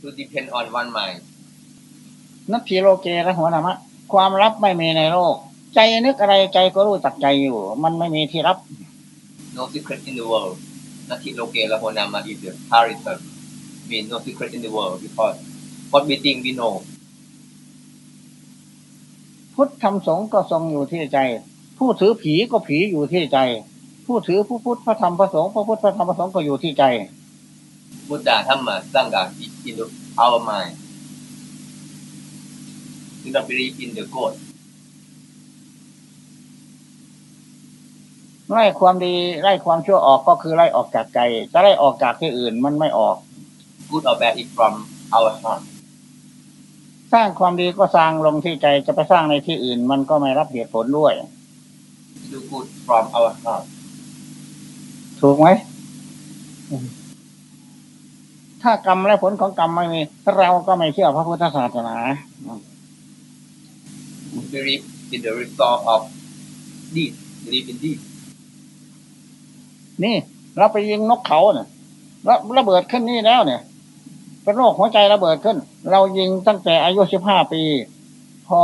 to depend on one mind นัตถิโลเกและหัวนามะ ความลับไม่มีในโลก ใจนึกอะไรใจก็รู้จักใจอยู่ มันไม่มีที่รับ no secret in the world นาทิโลเกละโหนามา is the pariter mean no secret in the world because what we think we know พุทธธรรมสงฆ์ก็ทรงอยู่ที่ใจ ผู้ถือผีก็ผีอยู่ที่ใจ ผู้ถือผู้พุทธพระธรรมพระสงฆ์พระพุทธพระธรรมพระสงฆ์ก็อยู่ที่ใจ Buddha Dhamma Sangha is in the, our mind do not believe in the God ไล่ความดีไล่ความชั่วออกก็คือไล่ออกจากใจจะไล่ออกจากที่อื่นมันไม่ออก good or bad is from our heart สร้างความดีก็สร้างลงที่ใจจะไปสร้างในที่อื่น มันก็ไม่รับเหตุผลด้วย do good from our heart ถูกไหม ถ้ากรรมและผลของกรรมไม่มีเราก็ไม่เชื่อพระพุทธศาสนา believe in the result of deed believe in deed นี่ เราไปยิงนกเขาเนี่ยแล้วระเบิดขึ้นนี่แล้วเนี่ยเป็นโรคหัวใจระเบิดขึ้น เรายิงตั้งแต่อายุสิบห้าปี พอ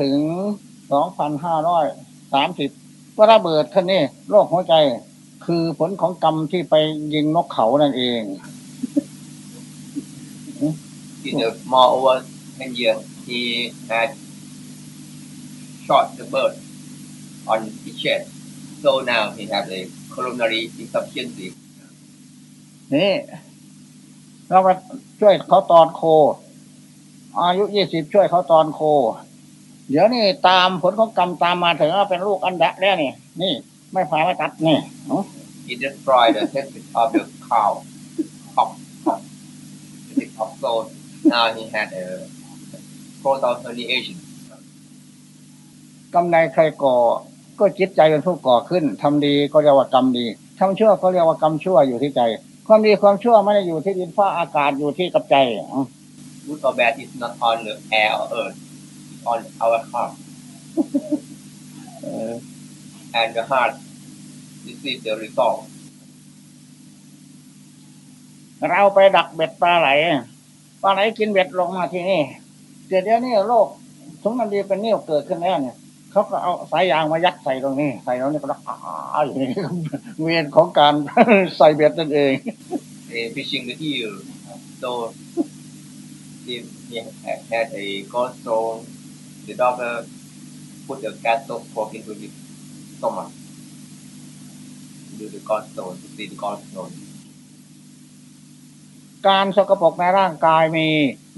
ถึงสองพันห้าร้อยสามสิบก็ระเบิดขึ้นนี่โรคหัวใจคือผลของกรรมที่ไปยิงนกเขานั่นเอง in the more over 10 years he had shot the bird on his chest so now he has a coronary insufficiency นี่เราไปช่วยเขาตอนโค อายุยี่สิบช่วยเขาตอนโค เดี๋ยวนี้ตามผลของกรรมตามมาถึงว่าเป็นลูกอันดะแล้วนี่ นี่ ไม่ผ่าไม่ตัดนี่เอ้า he destroyed the testis of the cow cock cock the of soul now he had a total herniation กรรมใดใครก่อ ก็จิตใจเป็นผู้ก่อขึ้นทำดีก็เรียกว่ากรรมดีทำชั่วก็เรียกว่ากรรมชั่วอยู่ที่ใจ ความดีความชั่วไม่ได้อยู่ที่ดินฟ้าอากาศอยู่ที่กับใจเอ้า good or bad is not on the air or earth it's on our heart เออ and the heart receives the result เราไปดักเบ็ดปลาไหล ปลาไหลกินเบ็ดลงมาที่นี่เดี๋ยวเดี๋ยวนี้โรคสมนันดีเป็นนิ่วเกิดขึ้นแล้วเนี่ยเขาก็เอาสายยางมายัดใส่ตรงนี้ ใส่ตรงนี้ก็รักอาอย่างนี้เวียนของการใส่เบ็ดนั่นเอง they fishing the eel. So if he had had a gallstone, the doctor put the gas stove fork into his stomach. Do the gallstone to see the gallstone. การสกปรกในร่างกายมี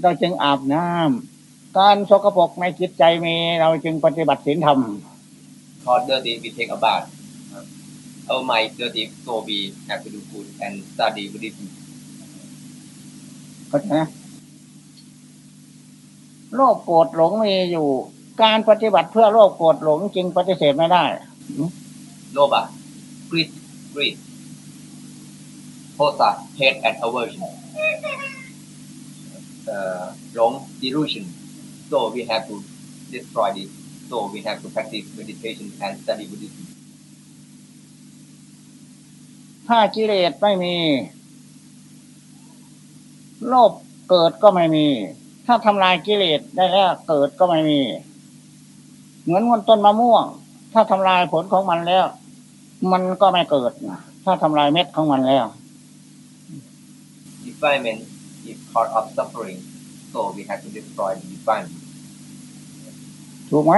เราจึงอาบน้ำการสกปรกในจิตใจมี เราจึงปฏิบัติศีลธรรม Thought dirty, we take a bath. Our mind dirty, so we have to do good and study Buddhism. เข้าใจไหมโลภโกรธหลงมีอยู่ การปฏิบัติเพื่อโลภโกรธหลงจึงปฏิเสธไม่ได้ Loba, greed, greed. Hosa, hate and aversion. Uh, wrong, delusion. So we have to destroy this. So we have to practice meditation and study Buddhism. ถ้ากิเลสไม่มี โลภเกิดก็ไม่มี ถ้าทำลายกิเลสได้แล้วเกิดก็ไม่มี เหมือนวนต้นมะม่วง ถ้าทำลายผลของมันแล้ว มันก็ไม่เกิด ถ้าทำลายเม็ดของมันแล้ว Defilement is cause of suffering. So we have to destroy the defilement. ถูกไหม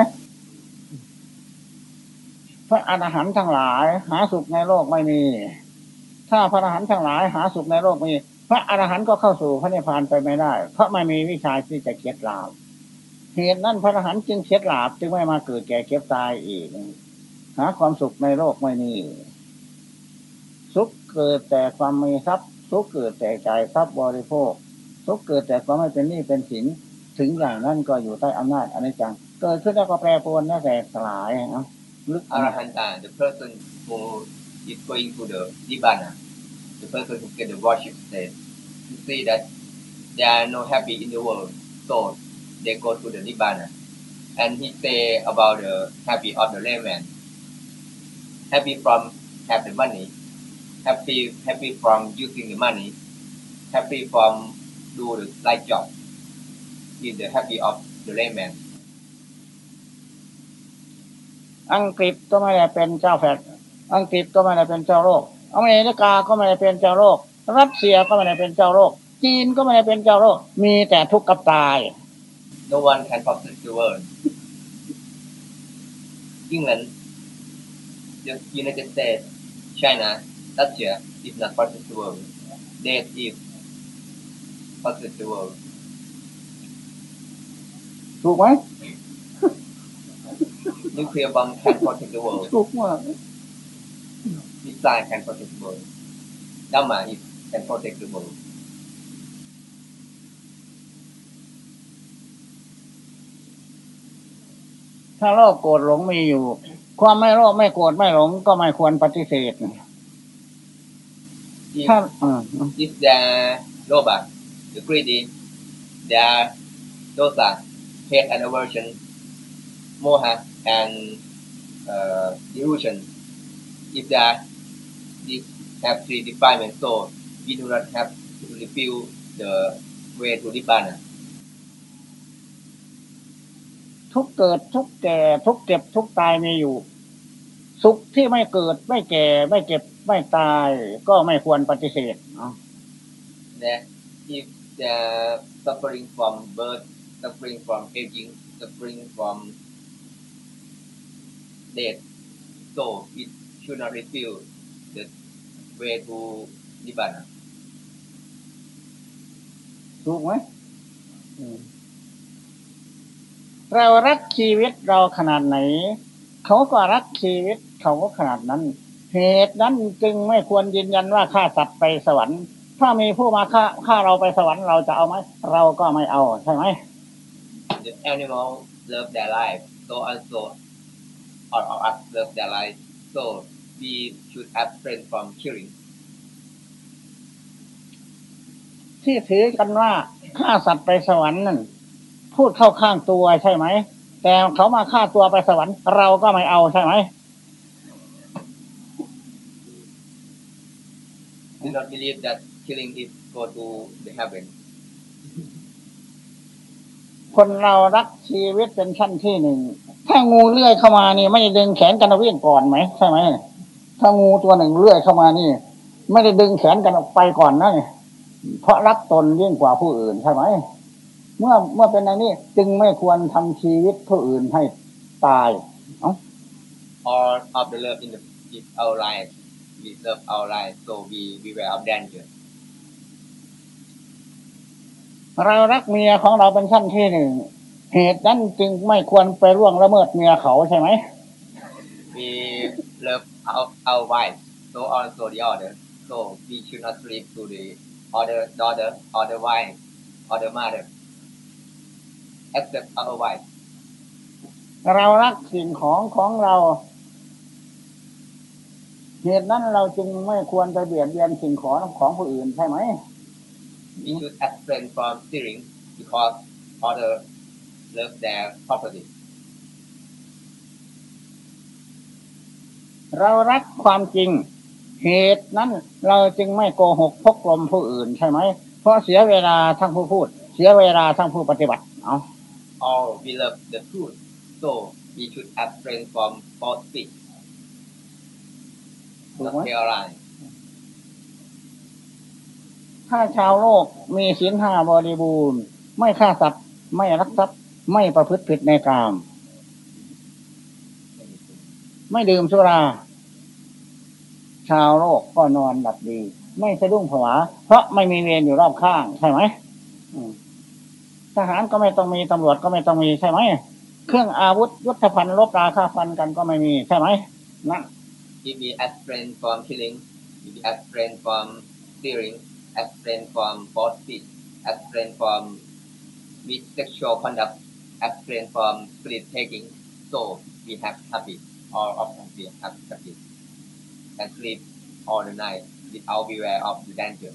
พระอรหันต์ทั้งหลาย หาสุขในโลกไม่มี ถ้าพระอรหันต์ทั้งหลาย หาสุขในโลกมี พระอรหันต์ก็เข้าสู่พระนิพพานไปไม่ได้ เพราะไม่มีวิชาที่จะเคียดลาบเหตุนั้นพระอรหันต์จึงเคียดลาบจึงไม่มาเกิดแก่เก็บตายอีก หาความสุขในโลกไม่มีสุขเกิดแต่ความมีทรัพย์ สุขเกิดแต่จ่ายทรัพย์บริโภคสุขเกิดแต่ความไม่เป็นหนี้เป็นสินถึงอย่างนั้นก็อยู่ใต้อำนาจอนิจจังเกิดขึ้นแล้วก็แปรปรวนแล้วแตกสลายเนาะลึก Arahanta, the person who is going to the Nibbana, the person who get the worship state, to see that there are no happy in the world, so they go to the Nibbana. And he say about the happy of the layman, happy from have the money, happy happy from using the money, happy from do the light job is the happy of the layman อังกฤษก็ไม่ได้เป็นเจ้าแผ่นอังกฤษก็ไม่ได้เป็นเจ้าโลกอเมริกาก็ไม่ได้เป็นเจ้าโลกรัสเซียก็ไม่ได้เป็นเจ้าโลกจีนก็ไม่ได้เป็นเจ้าโลกมีแต่ทุกข์กับตาย no one can possess the world England the United States China Russia is not possess the world death is possess the world ถูกไหม nuclear bomb can protect the world ถูกมาก missile can protect the world Dhamma is can protect the world ถ้าโลภโกรธหลงมีอยู่ ความไม่โลภไม่โกรธไม่หลงก็ไม่ควรปฏิเสธ if ถ้าอ่า if they are loba the greedy they are dosa hate and aversion moha and uh, delusion if they are these have three defilements so we do not have to reveal the way to nibbana ทุกเกิดทุกแก่ทุกเจ็บทุกตายมีอยู่ สุขที่ไม่เกิดไม่แก่ไม่เจ็บ ไม่ตายก็ไม่ควรปฏิเสธเอา that if they are suffering from birth, suffering from aging, suffering from death, so it should not reveal the way to nibbana. ถูกไหมอืมเรารักชีวิตเราขนาดไหน เขาก็รักชีวิตเขาก็ขนาดนั้น เหตุนั้นจึงไม่ควรยืนยันว่าฆ่าสัตว์ไปสวรรค์ ถ้ามีผู้มาฆ่าฆ่าเราไปสวรรค์เราจะเอาไหมเราก็ไม่เอาใช่ไหม The animal love their life, so also all of us love their life. So we should abstain from killing. ที่ถือกันว่าฆ่าสัตว์ไปสวรรค์นั่นพูดเข้าข้างตัวใช่ไหม แต่เขามาฆ่าตัวไปสวรรค์ เราก็ไม่เอาใช่ไหม Do not believe that killing is go to the heaven. คนเรารักชีวิตเป็นชั้นที่หนึ่ง ถ้างูเลื่อยเข้ามานี่ ไม่ได้ดึงแขนกันเอาวิ่งก่อนไหมใช่ไหม ถ้างูตัวหนึ่งเลื่อยเข้ามานี่ ไม่ได้ดึงแขนกันออกไปก่อนนะนี่เพราะรักตนยิ่งกว่าผู้อื่นใช่ไหม เมื่อเมื่อเป็นอย่างนี้จึงไม่ควรทำชีวิตผู้อื่นให้ตาย All of the love in the is our life. We love our life, so we beware of danger. เรารักเมียของเราเป็นชั้นที่หนึ่ง เหตุนั้นจึงไม่ควรไปร่วงละเมิดเมียเขาใช่ไหม We love our, our wife, so also the other. So we should not sleep to the other daughter, other wife, other mother, except our wife. เรารักสิ่งของของเรา เหตุนั้นเราจึงไม่ควรไปเบียดเบียนสิ่งของของผู้อื่นใช่ไหม We should abstain from stealing because other love their property. เรารักความจริง เหตุนั้นเราจึงไม่โกหกพกลมผู้อื่นใช่ไหม เพราะเสียเวลาทั้งผู้พูด เสียเวลาทั้งผู้ปฏิบัติเอา All we love the truth, so we should abstain from false speech, ถูก not ไหม tell lies. ถ้าชาวโลกมีศีลห้าบริบูรณ์ ไม่ฆ่าสัตว์ไม่รักทรัพย์ ไม่ประพฤติผิดในกาม ไม่ดื่มสุรา ชาวโลกก็นอนหลับดี ไม่สะดุ้งผวา เพราะไม่มีเวรอยู่รอบข้าง ใช่ไหมอืมทหารก็ไม่ต้องมีตำรวจก็ไม่ต้องมีใช่ไหม เครื่องอาวุธยุทธภัณฑ์ลบราฆ่าฟันกันก็ไม่มีใช่ไหมนั่น If we abstain from killing, if we abstain from stealing, abstain from false speech, abstain from with sexual conduct, abstain from spirit taking, so we have happy, all of us we have happy, and sleep all the night without beware of the danger.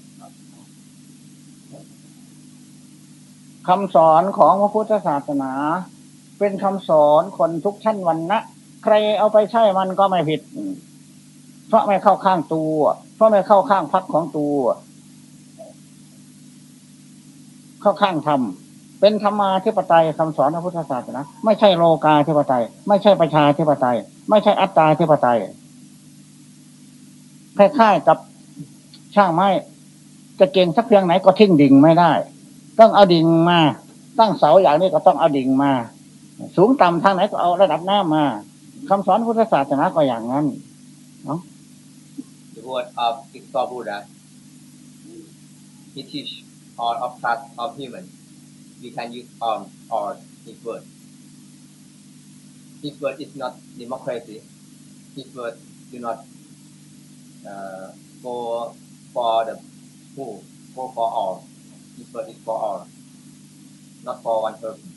คำสอนของพระพุทธศาสนา เป็นคำสอนคนทุกชั้นวันนะ ใครเอาไปใช้มันก็ไม่ผิด เพราะไม่เข้าข้างตัว เพราะไม่เข้าข้างพักของตัว เข้าข้างธรรมเป็นธรรมาธิปไตยคำสอนพระพุทธศาสนาไม่ใช่โลกาธิปไตย ไม่ใช่ประชาธิปไตย ไม่ใช่อัตตาธิปไตยคล้ายๆกับช่างไม้จะเก่งสักเพียงไหนก็ทิ้งดิ่งไม่ได้ ต้องเอาดิ่งมา ตั้งเสาอย่างนี้ก็ต้องเอาดิ่งมา สูงต่ำทางไหนก็เอาระดับน้ำมาคำสอนพุทธศาสนาก็อย่างนั้นเนาะ word of Victor Buddha, he teach all of class of human. We can use all or his word. His word is not democracy. His word do not uh, go for the who, go for all. His word is for all, not for one person.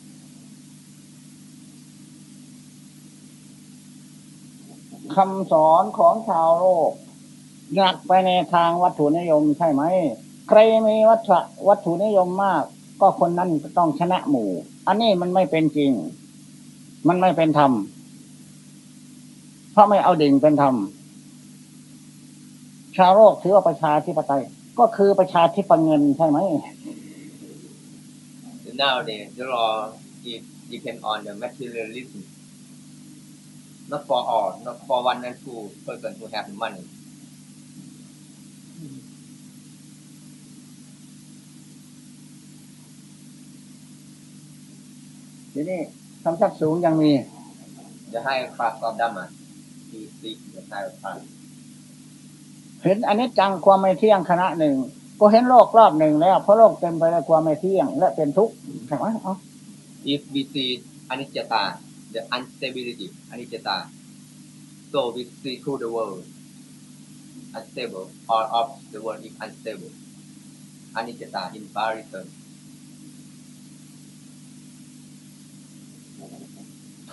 คำสอนของชาวโลก หนักไปในทางวัตถุนิยมใช่ไหม ใครมีวัตถุวัตถุนิยมมาก ก็คนนั้นต้องชนะหมู่ อันนี้มันไม่เป็นจริง มันไม่เป็นธรรมเพราะไม่เอาดิ่งเป็นธรรมชาวโลกถือว่าประชาธิปไตย ก็คือประชาธิปเงินใช่ไหม So nowadays, the law is depend on the materialism. Not for all, not for one and two person who have money. ทีนี้คำชักสูงยังมี The higher class of Dhamma is the the higher class. เห็นอันนี้จังความไม่เที่ยงคณะหนึ่งก็เห็นโลกรอบหนึ่งแล้วเพราะโลกเต็มไปด้วยความไม่เที่ยง และเป็นทุกข์ใช่ไหมเอ้า If we see anicca, the unstability, anicca, so we see through the world unstable, all of the world is unstable. Anicca in comparison.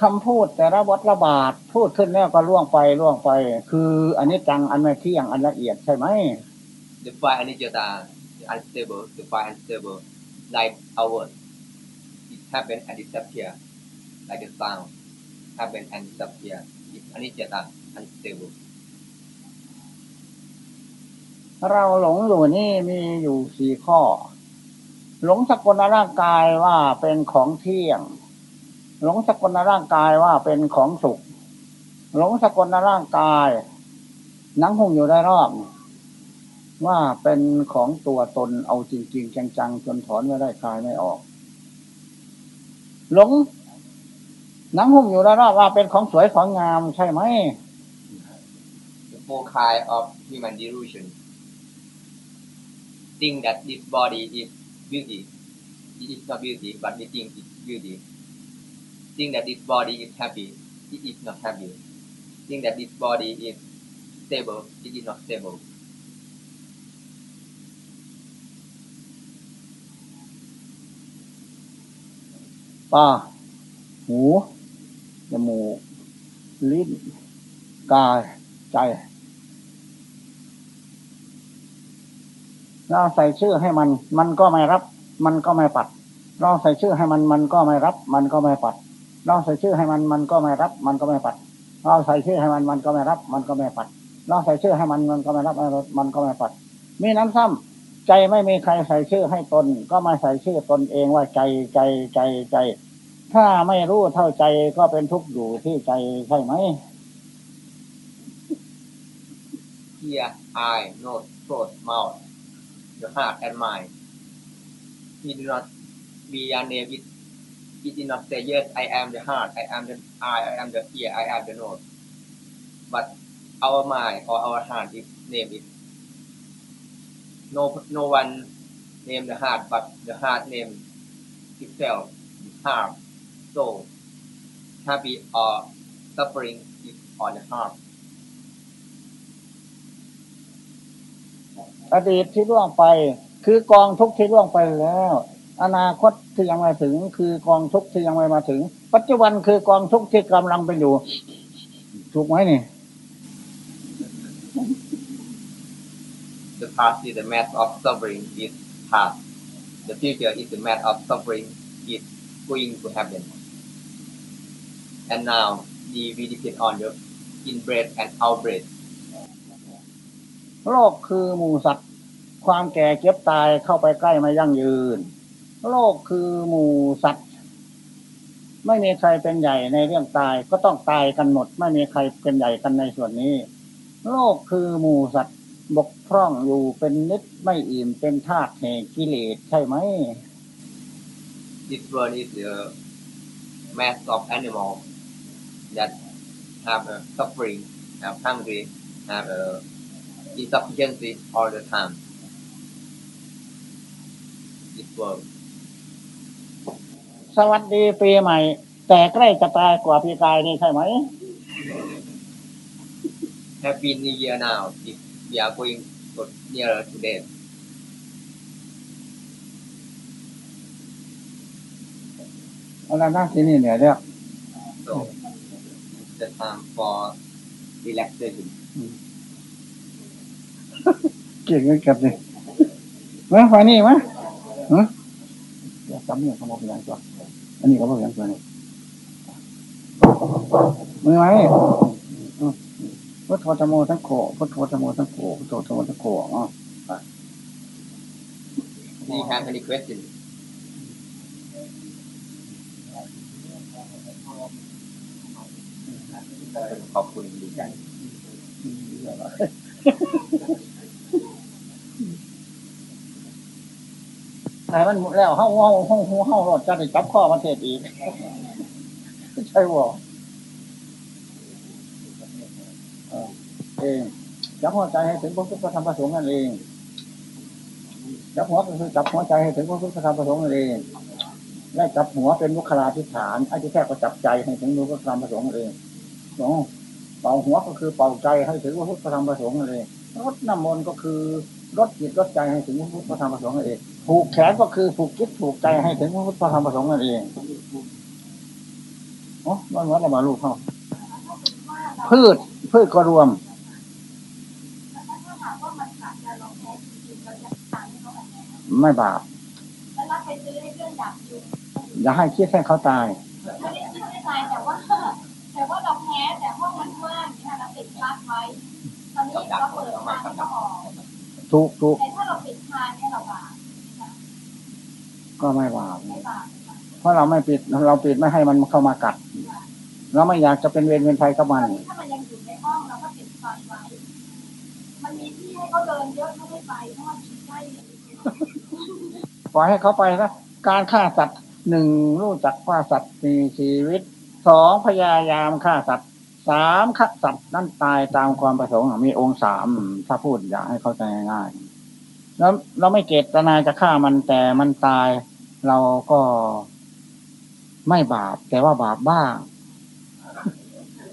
คำพูดแต่ละวัดระบาดพูดขึ้นแล้วก็ล่วงไปล่วงไป คืออันนี้จังอันไม่เที่ยงอันละเอียดใช่ไหม The five anicca, the unstable, the five unstable, like our it happen and disappear, like the sound happen and disappear. It's anicca, unstable. เราหลงอยู่นี่มีอยู่สี่ข้อ หลงสกลร่างกายว่าเป็นของเที่ยง หลงสกลในร่างกายว่าเป็นของสุข หลงสกลในร่างกาย นังหุ่งอยู่ได้รอบว่าเป็นของตัวตนเอาจริง ๆ จังๆจนถอนไม่ได้คลายไม่ออก หลงหนังหุ่งอยู่ได้รอบว่าเป็นของสวยของงามใช่ไหม The four kind of human delusion. Think that this body is beauty. It is not beauty, but we think it's beauty. Think that this body is happy. It is not happy. Think that this body is stable. It is not stable. ตาหูจมูกลิ้นกายใจเราใส่ชื่อให้มัน มันก็ไม่รับ มันก็ไม่ปัด เราใส่ชื่อให้มัน มันก็ไม่รับ มันก็ไม่ปัด เราใส่ชื่อให้มันมันก็ไม่รับ มันก็ไม่ปัด เราใส่ชื่อให้มันมันก็ไม่รับ มันก็ไม่ปัด เราใส่ชื่อให้มันมันก็ไม่รับมันก็ไม่ปัด มีน้ำซ้ำใจไม่มีใครใส่ชื่อให้ตน ก็มาใส่ชื่อตนเองว่าใจใจใจใจ ถ้าไม่รู้เท่าใจก็เป็นทุกข์อยู่ที่ใจใช่ไหม Ear, eye, nose, throat, mouth, the heart and mind. He do not be your name. It, did not say, yes, I am the heart, I am the eye, I am the ear, I am the nose. But our mind or our heart is name it. No, no one name the heart, but the heart name itself, heart, soul. Happy or suffering is on the heart. อดีตที่ล่วงไปคือกองทุกข์ที่ล่วงไปแล้ว อนาคตที่ยังไม่ถึง คือกองทุกข์ที่ยังไม่มาถึง ปัจจุบันคือกองทุกข์ที่กำลังเป็นอยู่ ถูกไหมนี่ The past is the mass of suffering is past. The future is the mass of suffering is going to happen. And now we we depend on the in breath and out breath. โลกคือหมูสัตว์ ความแก่เจ็บตายเข้าไปใกล้ไม่ยั่งยืน โลกคือหมู่สัตว์ ไม่มีใครเป็นใหญ่ในเรื่องตายก็ต้องตายกันหมด ไม่มีใครเป็นใหญ่กันในส่วนนี้ โลกคือหมู่สัตว์บกพร่องอยู่เป็นนิดไม่อิ่มเป็นธาตุแห่งกิเลสใช่ไหม This world is the mass of animals that have a suffering, have hungry, have a insufficiency all the time. This world. สวัสดีปีใหม่ แต่ใกล้จะตายกว่าปีกายนี่ใช่ไหม Happy New Year now. If we are going to nearer to death. อะไรนะที่นี่เนี่ยเรียก So it's the time for relaxation. เก่งกันกับเลยมาฝ่ายนี้มาฮะอย่าจำเนี่ยเขาบอกอย่างตัว อันนี้เขาบอกอย่างตัวนี่มือไหมพุทโธธรรมโมทั้งโขพุทโธธรรมโมทั้งโขพุทโธธรรมโมทั้งโขอ๋อ Do you have any questions? ขอบคุณดีใจ ไหนมันหมดแล้วเฮ้าเฮ้าเฮาเฮาเฮารถจะได้จับข้อประเทศอีกใช่บ่เอเองจับหัวใจให้ถึงพระพุทธธรรมประสงค์นั่นเองจับหัวก็คือจับหัวใจให้ถึงพระพุทธธรรมประสงค์นั่นเองและจับหัวเป็นมุขลาธิฐานอาจจะแค่ก็จับใจให้ถึงพระพุทธธรรมประสงค์นั่นเองสอเป่าหัวก็คือเป่าใจให้ถึงพระพุทธธรรมประสงค์นั่นเองรดน้ำมนต์ก็คือรดจิตรดใจให้ถึงพระพุทธธรรมประสงค์นั่นเอง ผูกแขนก็คือผูกจิตผูกใจให้ถึงพระพุทธรรมประสงค์นั่นเองอ๋อมันวัดอะไรมาลูกเขาพืชพืชก็รวมไม่บาปแล้วรับไปซื้อให้เพื่อนอยากอยู่อย่าให้คิดให้เขาตายไม่ได้คิดไม่ตายแต่ว่าแต่ว่าเราแพ้แต่ห้องมันว่างเนี่เราติดปลั๊กไว้ตอนนี้เราเปิดทางให้เขาออกทุกทุกแต่ถ้าเราปิดทางเนี่ยเราบาป ก็ไม่บาปไม่บาปเพราะเราไม่ปิดเราปิดไม่ให้มันเข้ามากัด เราไม่อยากจะเป็นเวรเป็นภัยกับตมัอนนนี้ถ้ามันยังอยู่ในห้องเราก็ปิดไฟไว้มันมีที่ให้เขาเดินเยอะไม่ได้ไปเพราะมันใกล้ปล่อยให้เขาไปนะการฆ่าสัตว์หนึ่งรู้จักว่าสัตว์มีชีวิตสองพยายามฆ่าสัตว์สามฆ่าสัตว์นั่นตายตามความประสงค์มีองค์สามถ้าพูดอยากให้เข้าใจง่ายๆแล้วเราไม่เจตนาจะฆ่ามันแต่มันตาย เราก็ไม่บาป แต่ว่าบาปบ้าง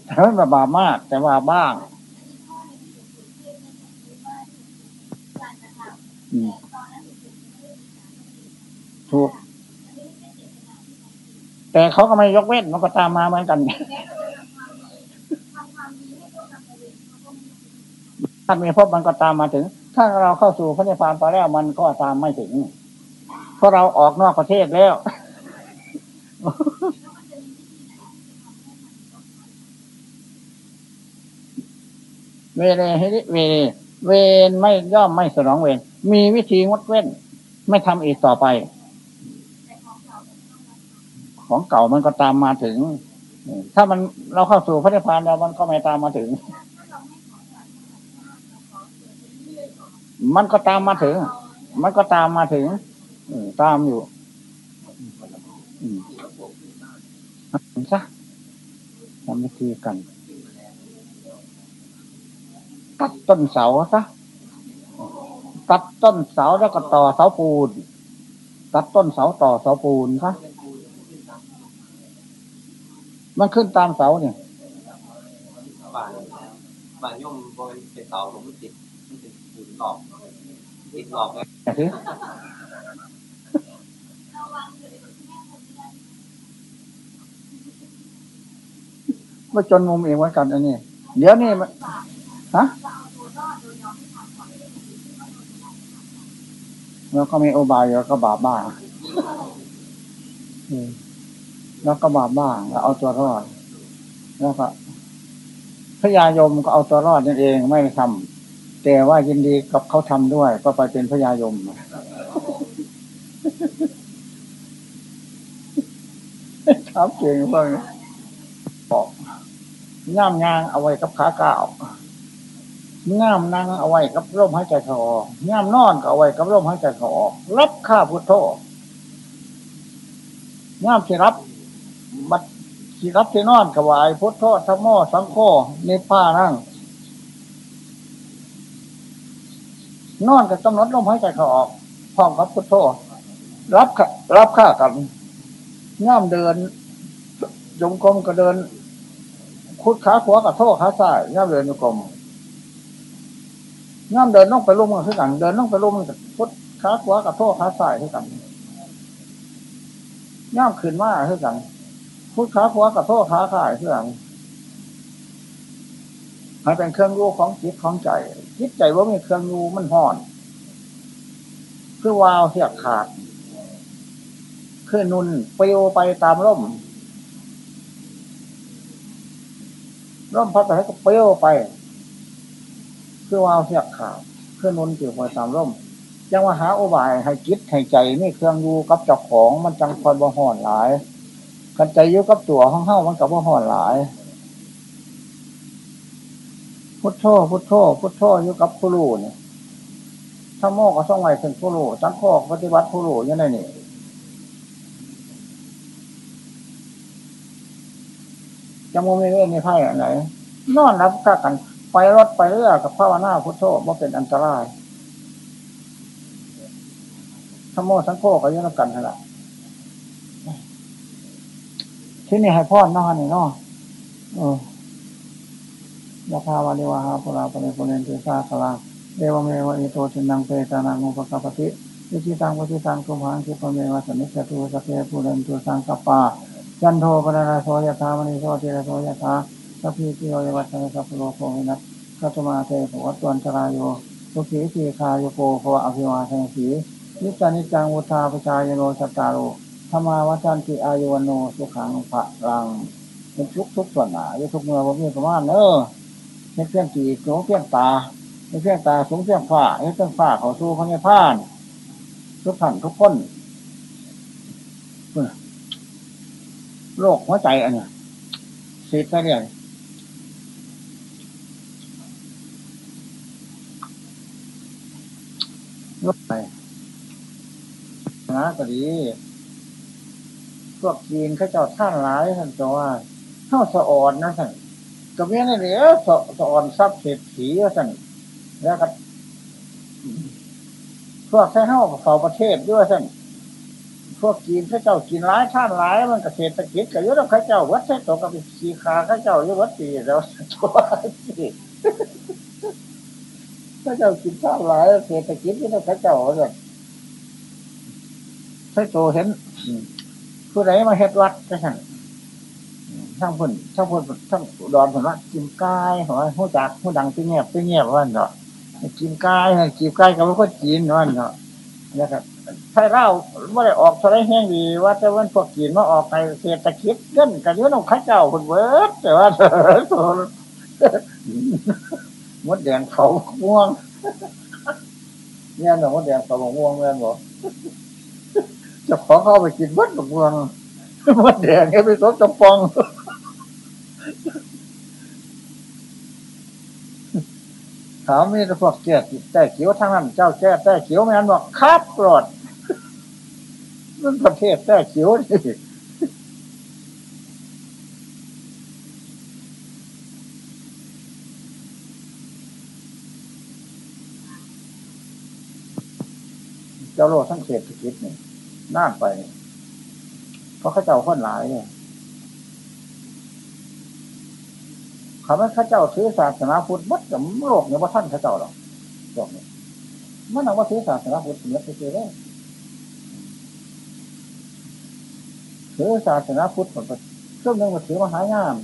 แต่ไม่บาปมาก แต่ว่าบ้างถูก แต่เขาก็ไม่ยกเว้นมันก็ตามมาเหมือนกันถ้ามีพบมันก็ตามมาถึง ถ้าเราเข้าสู่พระนิพพานไปแล้วมันก็ตามไม่ถึง เพราะเราออกนอกประเทศแล้ว เวเรหิริเวเรเวนไม่ย่อมไม่สนองเวรมีวิธีงดเว้น ไม่ทำอีกต่อไป ของเก่ามันก็ตามมาถึง ถ้ามันเราเข้าสู่พระนิพพานแล้วมันก็ไม่ตามมาถึง มันก็ตามมาถึง มันก็ตามมาถึง ตามอยู่อืมซะทำวิธีกัน ตัดต้นเสาซะตัดต้นเสาแล้วก็ต่อเสาปูน ตัดต้นเสาต่อเสาปูนซะมันขึ้นตามเสาเนี่ยบ้านบ้านย่อมบริเป็นเสาผมติดมันเป็นปูนหลอกติดหลอกเลย แต่ที่ มาจนมุมเองเหมือนกันอันนี้ เดี๋ยวนี้มันฮะแล้วก็มีโอบายแล้วก็บาบ้างแล้วก็บาบ้างแล้วเอาตัวรอด แล้วก็พระยายมก็เอาตัวรอดนั่นเองไม่ทำแต่ว่ายินดีกับเขาทำด้วย ก็ไปเป็นพระยายมครับเก่งเพิ่งบอก ง่ามยางเอาไว้กับขาก้าวง่ามนั่งเอาไว้กับร่มหายใจเขาออกง่ามนอนก็เอาไว้กับร่มหายใจเขาออก รับข้าพุทโธง่ามที่รับบัดที่รับที่นอนกวายพุทโธธรรมโมสังโฆในผ้านั่ง นอนกับกำหนดลมหายใจเขาออกพร้อมกับพุทโธรับรับข้ากันง่ามเดินยงกลมก็เดิน คุดขาขวากับโทษขาซ้ายง่ามเดินยกลมง่ามเดินต้องไปลุ่มกันคือกันเดินต้องไปลุ่มกันคุดขาขวากับโทษขาซ้ายคือกันง่ามขึ้นมาคือกันคุดขาขวากับโทษขาซ้ายคือกันให้เป็นเครื่องรู้ของจิตของใจ จิตใจว่ามีเครื่องรู้มันห่อนคือวาวเสียขาด คือนุนเปลวไปตามร่ม ร่มพัดไปให้ก็ปลิวไปคือวาเสียขาดคือนุนปลิวไปตามร่มยังว่าหาอุบายให้จิตให้ใจนี่เครื่องอยู่กับเจ้าของมันจังคอยบ่ห่อนหลายกันใจอยู่กับตัวห้องเฮ้ามันกับบ่ห่อนหลาย พุทโธพุทโธพุทโธอยู่กับผู้รู้เนี่ยถ้าโมก็ต้องไว้ถึงผู้รู้จังข้อปฏิบัติผู้รู้ยังไงนี่ จะโมไม่เล่นในไพ่ไหนนอนรับกักัน ไปรถไปเรือกับภาวนาพุทโธว่าเป็นอันตรายถ้าโมสังโฆก็ยังรับกันนั่นแหละที่นี่ให้พ่อนอนนี่นาะเออยะธาวาเดวะหาปุราปเรปุเรนติสาคลาเดวเมวะอิโตทินังเปตานังอุปกปติวิจิตังปฏิตังตุมหังคิปเมวะสมิจตุสเพปุเรนตุสังกปา จันโทปนาราโสยธามณิโสติระโสยธาสัพพิติโยวัตนะสัพพโลโควินัสกัตมาเตภวัตวันตรายโยสุขีสีคายโกภวะอภิวาทนสีนิจานิจังวุธาปชายโนสตาโรธรรมาวัจันติอายุวันโนสุขังภะรังเป็นทุกทุกส่วนหนาอยู่ทุกเมื่อบ่มีประมาณเออเนเพี้ยงกี่สูงเพี้ยงตาเนเพี้ยงตาสูงเพี้ยงฝ่าเห็นเพี้ยงฝ่าเขาสู้พระเนพานทุกท่าน ทุกคน โรคหัวใจอันเนี้ยสีดไปเรื่อยลดไปนะก็ดี พวกจีนเขาเจ้าท่านร้ายท่านจะว่าเท่าสะออนนะท่านก็เมียนี่เหลือสะสะออนทรัพย์เศรษฐีท่านแล้วก็พวกแค่เท่าเฝ้าประเทศด้วยท่าน พวกจีนเขาเจ้ากินร้ายท่านร้ายมันเกษตรกิจก็เยอะแล้วเขาเจ้าวัดใช้ตัวกับสีขาเขาเจ้ายอะวัดตีแล้วตัวสิเขาเจ้ากินท่านร้ายเศรษฐกิจนี่เขาเจ้าเนี่ยใช้ตัวเห็นผู้ใดมาเฮ็ดวัดก็สั่งทั้งพุ่นทั้งพุ่นทั้งดอนผมว่ากินกายหัวหูจักหูดังที่เงียบที่เงียบวันเนาะกินกายกินกายกับพวกจีนวันเนาะนะครับ ไทยเล่าไม่ได้ออกอะไรแห้งดี ว่าแต่วันพวกจีนมาออกไปเศรษฐกิจเงินกันเยอะน้องข้าเจ้าคนเวิร์ดแต่ว่ามดแดงเขาม่วงเนี่ยหนูมดแดงเขาม่วงเงี้ยบอกจะขอเข้าไปกินมดม่วงมดแดงให้ไปซบจำปองถามมีแต่พวกแก่แต่เขียวทั้งนั้น เจ้าแก่แต่เขียวไม่งั้นบอกครับปลดันประเทศแต่เขียวนี่เจ้าโลกทั้งเศรษฐกิจนี่น่านไป เพราะข้าเจ้าคนหลายเนี่ยคำว่าข้าเจ้าถือศาสนาพุทธมัดกับโลกเนี่ยว่าท่านข้าเจ้าหรอกโลกเนี่ยมันเอาว่าถือศาสนาพุทธเนี่ยไปเจอได้ ถือศาสนาพุทธแบบช่วงนึงมาถือมหายาม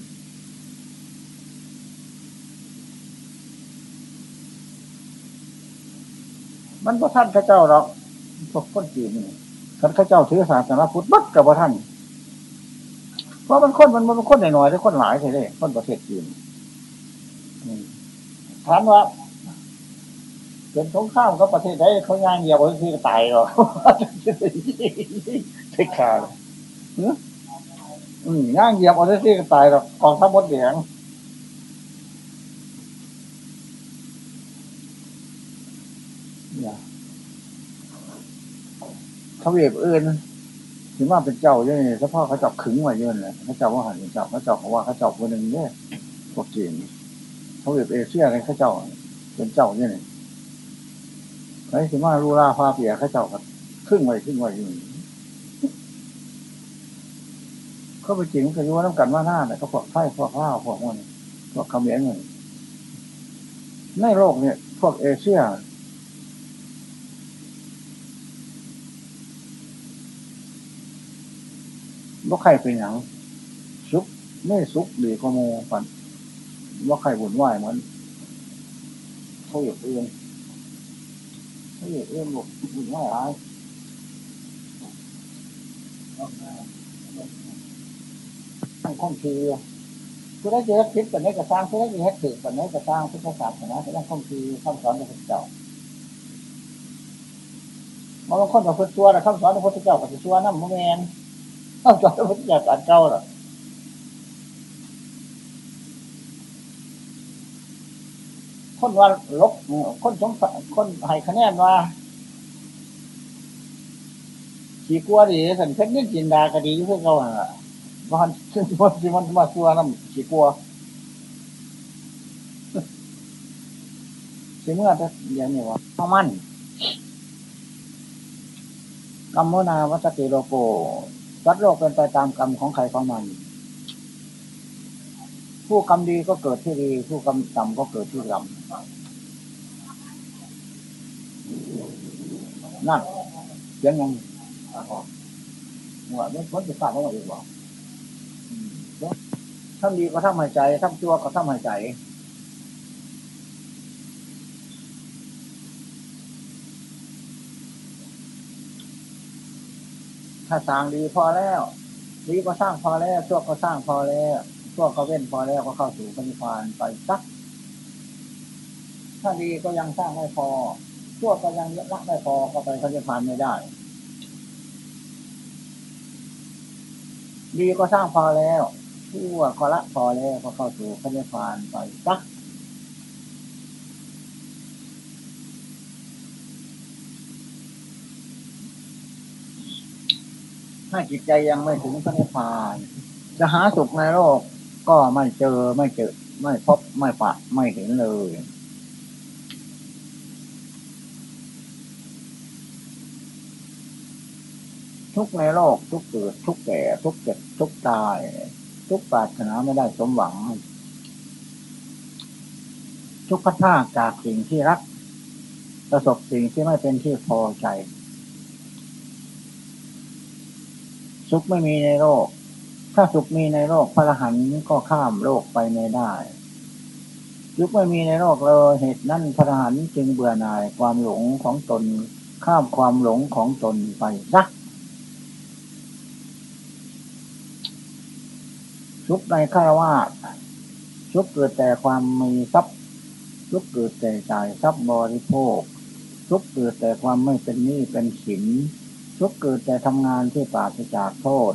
มันว่าท่านข้าเจ้าหรอกพวกคนจีนนี่ท่านข้าเจ้าถือศาสนาพุทธมัดกับว่าท่าน เพราะมันคนมันมันคนหน่อยๆแต่คนหลายเลยคนประเทศจีนถามว่าเป็นสงครามกับประเทศใดเขาย่างเหยียบเขาคือตายหรอกใช่ขาด อืมย่างเหยียบเอาได้ที่ก็ตายหรอกกองทัพมดแดงเนี่ยเขาเวียบอื่นถึงว่าเป็นเจ้าเนี่ยถ้าพ่อเขาจับขึงไว้เยอะเลยเขาจับว่าหันจ้าเขาจับเขาว่าเขาจับคนหนึ่งเนี่ยพวกเก่งเขาเวียบเอเชียอะไรเขาเจ้า เป็นเจ้าเนี่ยไอ้ถึงว่ารูราฟาเปียเขาเจ้ากันครึ่งไว้ครึ่งไว้อยู่ เขาไปจริงก็รู้ว่าน้ำกันว่าหน้าเนี่ยก็พวกไพ่พวกล่าพวกมันพวกเขมรเงินในโลกเนี่ย พวกเอเชียว่าใครเป็นอย่างซุกไม่ซุกดีก็โมปันว่าใครบุญไหวเหมือนเขาอยู่เอื้อนเขาอยู่เอื้อนบุญบุญไหวอะไรต้งคงคือผู้ได้เจอคิดแต่ไม่กระสร้างผู้ได้เจอถือแต่ไม่กระสร้างพุทธศาสนาต้องคงคือคำสอนของพระเจ้าบางคนบอกพุทธตัวแต่คำสอนของพระเจ้ากับพุทธตัวนั่นโมเมนเอาจอดพุทธเจ้าตัดเก้าหรอคนว่าลบคนสงสัยคนให้คะแนนว่าขี่กลัวดีสันเพชรนี่จินดากระดีเพื่อเขาอะ มันซึ่งมันมันมาตัวน้ำขี่กลัวสิเมื่อจะอย่างนี้ว่าต้องมั่นกรรมนาวัตติโลโกสัตว์โลกเป็นไปตามกรรมของใครของมัน ผู้กรรมดีก็เกิดที่ดี ผู้กรรมต่ำก็เกิดที่ต่ำนั่นเสียงยังว่าไม่พ้นจะทราบว่าอีกบอก ทำดีก็ทำหายใจทำชั่วก็ทำหายใจถ้าสร้างดีพอแล้วดีก็สร้างพอแล้วชั่วก็สร้างพอแล้วชั่วก็เว้นพอแล้วก็เข้าสู่ปณิพานไปสัก ถ้าดีก็ยังสร้างไม่พอชั่วก็ยังละไม่พอก็ไปปณิพานไม่ได้ ดีก็สร้างพอแล้ว ชั่วก็ละพอแล้วก็เข้าสู่ปณิพานไปสักถ้าจิตใจยังไม่ถึงพระนิพพาน จะหาสุขในโลกก็ไม่เจอไม่เจอ ไม่พบไม่ปะไม่เห็นเลยทุกในโลกทุกเกิดทุกแก่ทุกเจ็บทุกตาย ทุกปรารถนาไม่ได้สมหวัง ทุกพัฒนาจากสิ่งที่รัก ประสบสิ่งที่ไม่เป็นที่พอใจ สุขไม่มีในโลก ถ้าสุขมีในโลกพระรหันต์ก็ข้ามโลกไปไม่ได้สุขไม่มีในโลกเลยเหตุนั้นพระรหันต์จึงเบื่อหน่ายความหลงของตน ข้ามความหลงของตนไปซนะ สุขในฆราวาสสุขเกิดแต่ความมีทรัพย์สุขเกิดแต่จ่ายทรัพย์บริโภคสุขเกิดแต่ความไม่เป็นหนี้เป็นสินทุกเกิดแต่ทำงานที่ปราศจากโทษ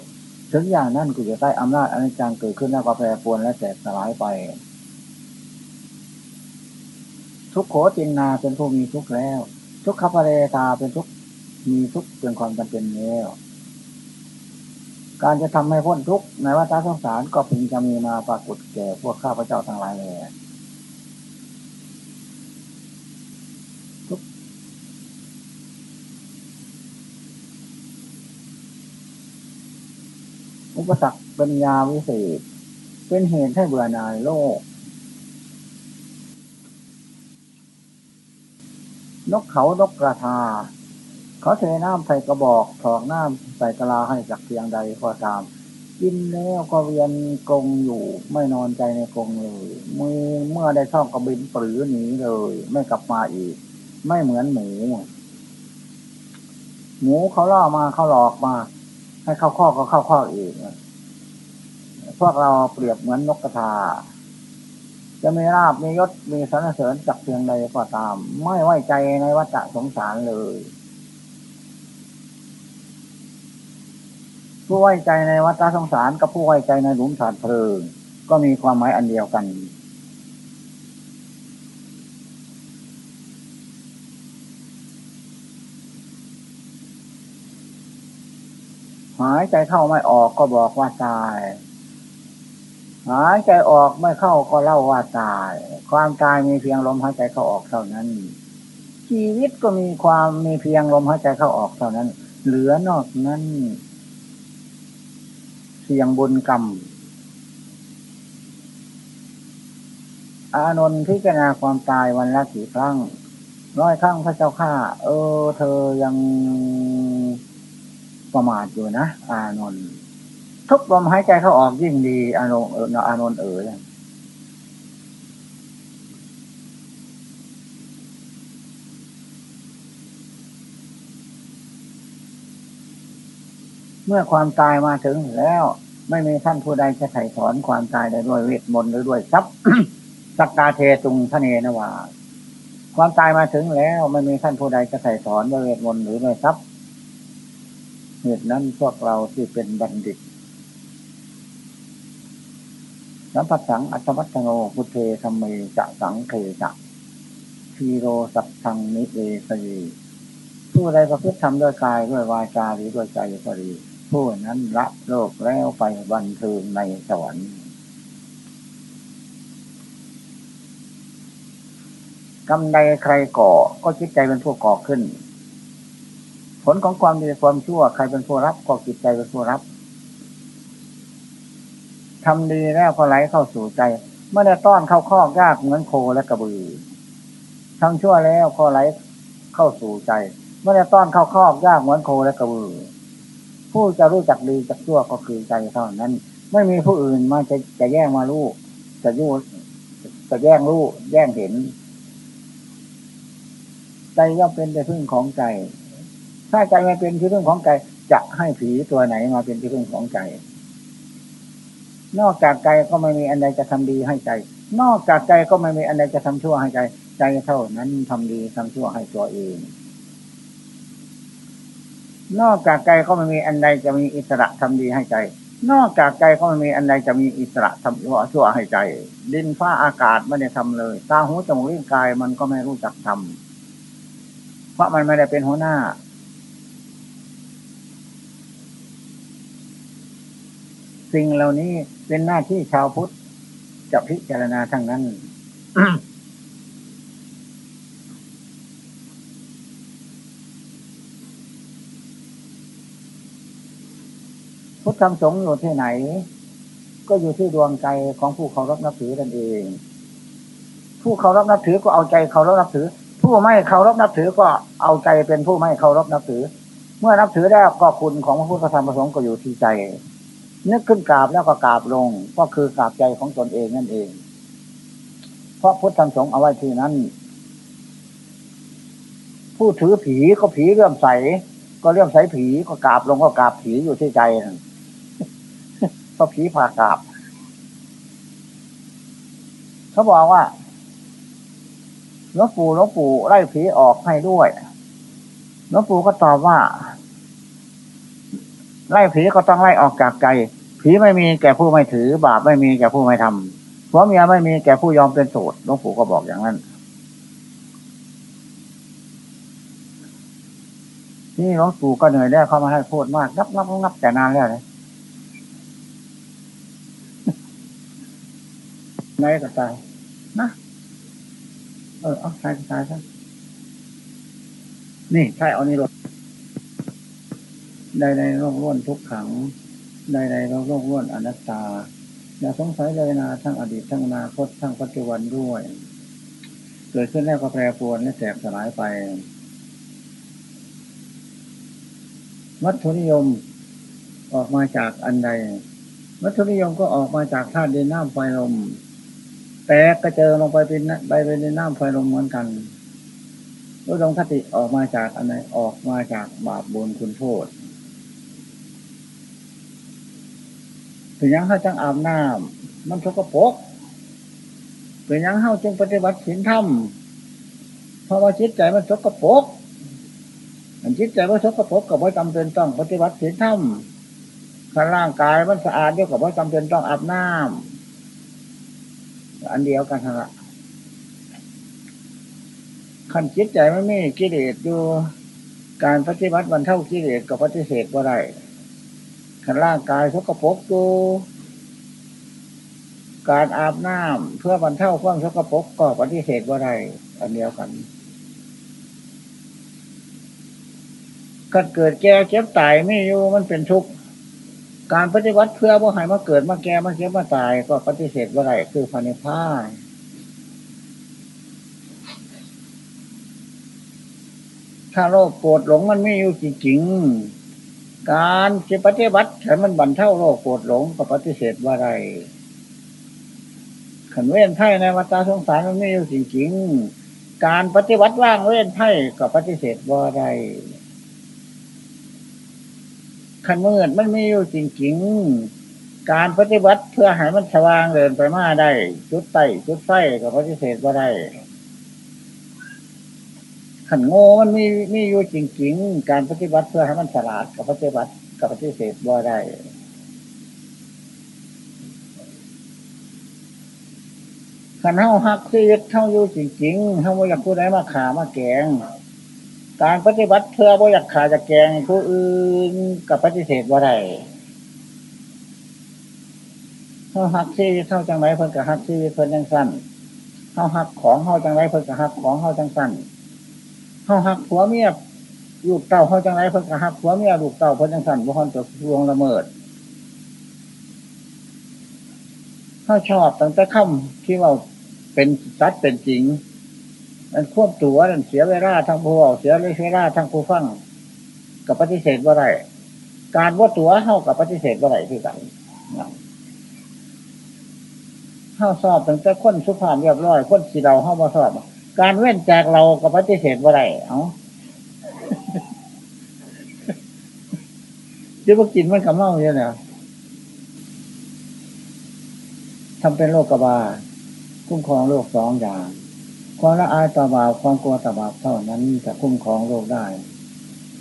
ถึงอย่างนั้นก็จะใต้อำนาจอนิจจังเกิดขึ้นแล้วก็แปรปรวนและแตกสลายไป ทุกโขจินนาเป็นผู้มีทุกแล้ว ทุกขปเรตาเป็นทุกมีทุกเป็นความจำเป็นแล้ว การจะทำให้พ้นทุกข์ในวัฏสงสารก็พึงจะมีมาปรากฏแก่พวกข้าพเจ้าทั้งหลายแลอุปสรรคปัญญาวิเศษ เป็นเหตุให้เบื่อหน่ายโลก นกเขานกกระทา เขาเทน้ำใส่กระบอกถอกน้ำใส่กะลาให้จากเพียงใดก็ตาม กินแล้วก็เวียนกรงอยู่ ไม่นอนใจในกรงเลย เมื่อเมื่อได้ช่องก็บินปรือหนีเลย ไม่กลับมาอีก ไม่เหมือนหมูหมูเขาล่อมาเขาหลอกมา ให้เข้าข้อก็เข้าข้ออีกพวกเราเปรียบเหมือนนกกระทา จะมีราบมียศมีสรรเสริญจากเพียงใดก็ตาม ไม่ไว้ใจในวัฏสงสารเลย ผู้ไว้ใจในวัฏสงสารกับผู้ไว้ใจในหลุมฐานเพลิง ก็มีความหมายอันเดียวกัน หายใจเข้าไม่ออกก็บอกว่าตาย หายใจออกไม่เข้าก็เล่าว่าตาย ความตายมีเพียงลมหายใจเข้าออกเท่านั้น ชีวิตก็มีความมีเพียงลมหายใจเข้าออกเท่านั้น เหลือนอกนั้น เสียงบุญกรรม อานนท์พิจารณาความตายวันละกี่ครั้ง ร้อยครั้งพระเจ้าข้าเออ เธอยังประมาทอยู่นะ อานนท์ทุกลมหายใจเข้าออกยิ่งดี อานนท์เอออานนท์เออ เมื่อความตายมาถึงแล้ว ไม่มีท่านผู้ใดจะไถ่ถอนความตายได้ด้วยเวทมนต์หรือด้วยทรัพย์สักกาเทตุงทะเนนวาความตายมาถึงแล้วไม่มีท่านผู้ใดจะไถ่ถอนด้วยเวทมนต์หรือด้วยทรัพย์เหตุนั้นพวกเราที่เป็นบัณฑิตสัมผัสสังอัตมัตโนพุทเทธรรมเมจะสังเคจะทีโรสัพทังนิเอสีผู้ใดประพฤติทำด้วยกายด้วยวาจาหรือด้วยใจก็ดี ผู้นั้นละโลกแล้วไปบันเทิงในสวรรค์กำใดใครก่อ ก็จิตใจเป็นผู้ก่อขึ้น ผลของความดีความชั่วใครเป็นผู้รับก็จิตใจเป็นผู้รับทำดีแล้วก็ไหลเข้าสู่ใจเมื่อได้ต้อนเข้าข้อยากเหมือนโคและกระบือทำชั่วแล้วก็ไหลเข้าสู่ใจเมื่อได้ต้อนเข้าข้อยากเหมือนโคและกระบือ ผู้จะรู้จักดีจักชั่วก็คือใจเท่านั้น ไม่มีผู้อื่นมาจะจะแย่งมาลูกจะยุ่จะแย่งลูกแย่งเห็น ใจย่อมเป็นที่พึ่งของใจ ถ้าใจไม่เป็นที่พึ่งของใจจะให้ผีตัวไหนมาเป็นที่พึ่งของใจ นอกจากใจก็ไม่มีอันใดจะทำดีให้ใจ นอกจากใจก็ไม่มีอันใดจะทำชั่วให้ใจ ใจเท่านั้นทำดีทำชั่วให้ตัวเอง นอกจากใจก็ไม่มีอันใดจะมีอิสระทำดีให้ใจ นอกจากใจก็ไม่มีอันใดจะมีอิสระทำชั่วชั่วให้ใจ ดินฟ้าอากาศไม่ได้ทำเลยตาหูจมูกลิ้นกายมันก็ไม่รู้จักทำเพราะมันไม่ได้เป็นหัวหน้า สิ่งเหล่านี้เป็นหน้าที่ชาวพุทธจะพิจารณาทั้งนั้น พุทธธรรมสงฆ์อยู่ที่ไหน ก็อยู่ที่ดวงใจของผู้เคารพนับถือนั่นเอง ผู้เคารพนับถือก็เอาใจเคารพนับถือ ผู้ไม่เคารพนับถือก็เอาใจเป็นผู้ไม่เคารพนับถือ เมื่อนับถือแล้วก็คุณของพระพุทธธรรมประสงค์ก็อยู่ที่ใจ นึกขึ้นกราบแล้วก็กราบลง ก็คือกราบใจของตนเองนั่นเอง เพราะพุทธธรรมสงฆ์เอาไว้ที่นั้นผู้ถือผีก็ผีเรื่อมใส ก็เรื่อมใสผีก็กราบลงก็กราบผีอยู่ที่ใจนั่น ก็ผีพากราบ เขาบอกว่าหลวงปู่หลวงปู่ไล่ผีออกให้ด้วยหลวงปู่ก็ตอบว่า ไล่ผีก็ต้องไล่ออกจากใจผีไม่มีแก่ผู้ไม่ถือบาปไม่มีแก่ผู้ไม่ทำผัวเมียไม่มีแก่ผู้ยอมเป็นโสดหลวงปู่ก็บอกอย่างนั้นนี่หลวงปู่ก็เหนื่อยแล้วเขามาให้พูดมากนับนับนับแต่นานแล้วเลย นายก็ตายนะเออเอาตายก็ตายซะนี่ใช่เอานี่รอได้ในโลกล้วนทุกขังใดๆเราโลกล้วนอนัตตาอย่าสงสัยเลยนะทั้งอดีตทั้งอนาคตทั้งปัจจุบันด้วย เกิดขึ้นแล้วก็แปรปรวนและแตกสลายไป วัตถุนิยมออกมาจากอันใด วัตถุนิยมก็ออกมาจากธาตุดินน้ำไฟลม แตกกระเจิงลงไปเป็นใบเป็นน้ำไฟลมเหมือนกันอุดมคติออกมาจากอันไหนออกมาจากบาปบุญคุณโทษเป็นยังเขาจังอาบน้ำมันสกปรกเป็นยังเข้าจึงปฏิบัติศีลธรรมเพราะว่าจิตใจมันสกปรกมันจิตใจมันสกปรกกับว่าจำเป็นต้องปฏิบัติศีลธรรมถ้าร่างกายมันสะอาดเดียวกับว่าจำเป็นต้องอาบน้ำ อันเดียวกันทั้งละขันจิตใจมันไม่มีกิเลสอยู่การปฏิบัติบรรเทากิเลสกับปฏิเสธว่าได้ขันร่างกายสกปรกอยู่การอาบน้ำเพื่อบรรเทาความสกปรกก็ปฏิเสธว่าได้อันเดียวกันการเกิดแก่เจ็บตายไม่อยู่มันเป็นทุกข์ การปฏิบัติเพื่อว่าให้มาเกิดมาแก่มาเจ็บมาตาย ก็ปฏิเสธว่าไรคือพันิพพานถ้าโลภโกรธหลงมันไม่อยู่จริงๆการจะปฏิบัติให้มันบรรเทาโลภโกรธหลงก็ปฏิเสธว่าไรขันเว้นไพ่ในวัฏสงสารมันไม่อยู่จริงๆการปฏิบัติว่างเว้นไพ่ก็ปฏิเสธว่าไร ขันมืดมันไมีอยู่จริงๆ การปฏิบัติเพื่อให้มันสว่างเดินไปมาได้ จุดไต่จุดไฟกับปฏิเสธว่าได้ขันโง่มันมีมีอยู่จริง ๆ การปฏิบัติเพื่อให้มันฉลาดกับปฏิบัติกับปฏิเสธว่าได้ขันเท้าหักชีวิตเท่าอยู่จริงๆเท่าว่าอยากพูดได้มาขามาแกง การปฏิบัติเพื่อบ่อยากขาจะแกงผู้อื่นกับปฏิเสธว่าไรเขาหักที่เท่าจังไรเพิ่นกับหักที่เพิ่นจังสั้นเขาหักของเขาจังไรเพิ่นกับหักของเขาจังสั้นเขาหักผัวเมียลูกเต่าเขาจังไรเพิ่นกับหักผัวเมียลูกเต่าเพิ่นจังสั้นบุคคลตัวลวงละเมิดเขาชอบตั้งแต่ค่ำที่เราเป็นสัตว์เป็นจริง มันควบตัวนั่นเสียเวลาทั้งผู้เอาเสียเวลาทั้งผู้ฟังกับปฏิเสธว่าไรการว่าตัวเข้ากับปฏิเสธว่าไรที่กันเข้าสอบตั้งแต่คนสุภาพเรียบร้อยคนสีเราเข้ามาสอบ การเว้นจากเรากับปฏิเสธว่าไรเอ้าเดี๋ยวกินมันกับเมาเนี่ยนะทำเป็นโรคกระบาคุ้มครองโรคสองอย่าง ความละอายต่อบาปความกลัวต่อบาปเท่านั้นจะคุ้มครองโลกได้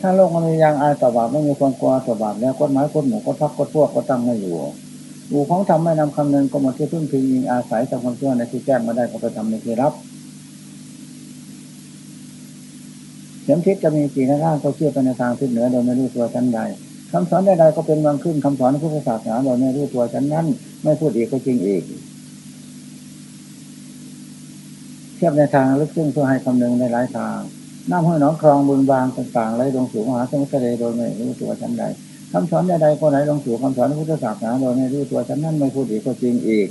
ถ้าโลกมันมียังอายต่อบาปไม่มีความกลัวต่อบาปแล้วกฎหมายกฎหมู่กฎพักกฎพวกก็ตั้งไม่อยู่อูของทำไม่นำคำนึงก็หมดที่พึ่งพิงอิงอาศัยจากความเชื่อในที่แจ้งมาได้ก็ไปทำในที่รับเสียงทิศจะมีสี่ในร่างก็เชื่อไปในทางทิศเหนือโดยไม่รู้ตัวชั้นใดคำสอนใดๆก็เป็นบางขึ้นคำสอนพุทธศาสนาโดยไม่รู้ตัวชั้นนั้น ไม่พูดอีกก็จริงอีก เทียบในทางลึกซึ้งเพื่อให้คำนึงในหลายทาง น้ำห้วยหนองคลองบึงบางต่างๆไหลลงสู่มหาสมุทรทะเลโดยไม่รู้ตัวชั้นใดคำสอนใดๆก็ไหลลงสู่คำสอนพุทธศาสนาโดยไม่รู้ตัวชั้นนั้นไม่พูดอีกก็จริงอีก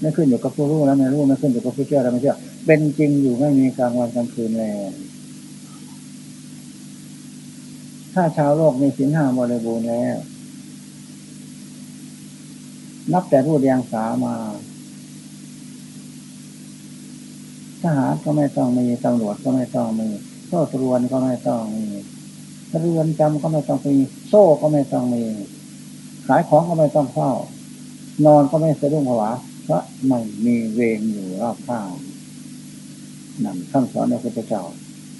ไม่ขึ้นอยู่กับผู้รู้แล้วไม่รู้ไม่ขึ้นอยู่กับผู้เชื่อแล้วไม่เชื่อ เป็นจริงอยู่ไม่มีกลางวันกลางคืนแล้ถ้าชาวโลกมีสินห้าบริบูรณ์แล้ว นับแต่รูดยังสามา ทหารก็ไม่ต้องมีตำรวจก็ไม่ต้องมีโซ่ตรวนก็ไม่ต้องมีเรือนจำก็ไม่ต้องมี โซ่ก็ไม่ต้องมี ขายของก็ไม่ต้องเฝ้านอนก็ไม่สะดุ้งผวาเพราะไม่มีเวรอยู่รอบข้างนั่นคำสอนในพระพุทธเจ้า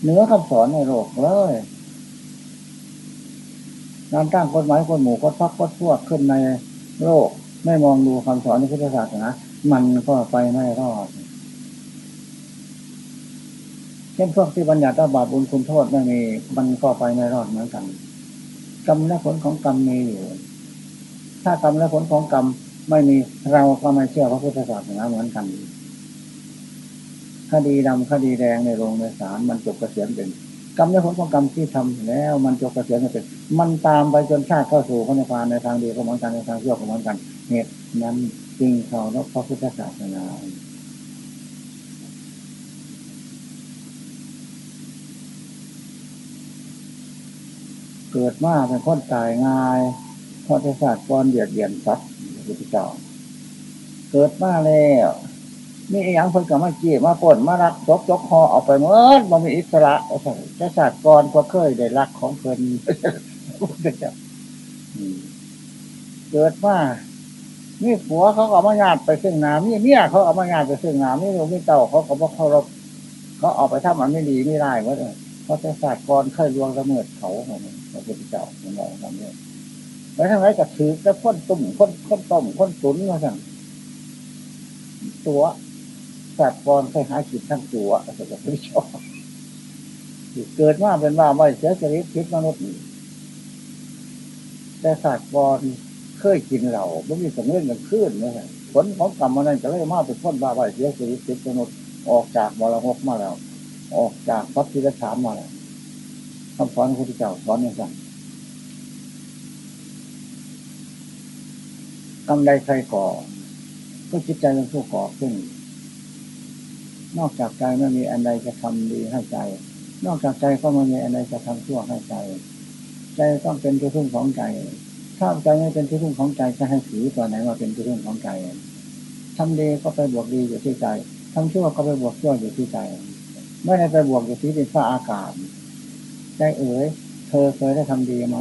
เนื้อคำสอนในโลกเลยการตั้งกฎหมายกฎหมู่กฎพักกฎพวกขึ้นในโลก ไม่มองดูคำสอนในพุทธศาสนา มันก็ไปไม่รอด ช่นพวกที่บัญญัติบาปบุญคุณโทษไม่มีมันก็ไปไม่รอดเหมือนกัน กรรมและผลของกรรมมีอยู่ ถ้ากรรมและผลของกรรมไม่มีเราก็ไม่เชื่อพระพุทธศาสนาเหมือนกัน คดีดำคดีแดงในโรงในศาลมันจบเกษียณเป็น กรรมและผลของกรรมที่ทำแล้ว มันจบเกษียณเป็น มันตามไปจนชาติเข้าสู่พระนิพพานในทางดีก็เหมือนกันในทางชั่วก็เหมือนกัน เหตุนั้นจึงเขารพพระพุทธศาสนา เกิดมาเป็นคนตายง่ายเพราะศาสตร์ก้อนเดียดเดียนสัตว์พุทธเจ้าเกิดมาแล้วมีอย่างคนกับมาจีมาปนมารักจกจกคอออกไปเมื่อมันมีอิสระศาสตร์ก้อนก็เคยได้รักของเพลินพุทธเจ้าเกิดมามีผัวเขาเอามาญาติไปซึ่งน้ำมีเมียเขาเอามาญาติไปซึ่งน้ำมีลูกมีเต่าเขาเขาบอกเขาเราเขาออกไปทำมันไม่ดีไม่ได้เมื่อเพราะศาสตร์ก้อนเคยลวงละเมิดเขาของพ ระพุทธเจ้าของเราทำเนี่ยไปทางไหนก็ถือแล้วพ่นตุ่มพ่นพ่นต้มพ่นตุ๋นมาสั่งตัวสัตว์กรเคยหาจิตทั้งตัวแต่ก็ไม่ชอบเกิดมาเป็นว่าไม่เสียจริตคิดมนุษย์แต่สัตว์กรเคยกินเราไม่มีสมเงินกันขึ้นนะผลของกรรมมันนั้นจะเลยมาเป็นพ้นว่าไม่เสียจริตคิดมนุษย์ออกจากมรณะมาแล้ว ออกจากพัทิรฐานมาแล้ว คำสอนของพระพุทธเจ้าสอนอย่างนั้นกำไรใครก่อก็จิตใจเป็นผู้ก่อขึ้น นอกจากใจไม่มีอันใดจะทำดีให้ใจ นอกจากใจก็ไม่มีอันใดจะทำชั่วให้ใจ ใจต้องเป็นที่พึ่งของใจ ถ้าใจไม่เป็นที่พึ่งของใจจะให้สีตัวไหนมาเป็นที่พึ่งของใจทำดีก็ไปบวกดีอยู่ที่ใจทำชั่วก็ไปบวกชั่วอยู่ที่ใจ ไม่ได้ไปบวกอยู่ที่ดินฟ้าอากาศ ใจเอ๋ยเธอเคยได้ทำดีไหม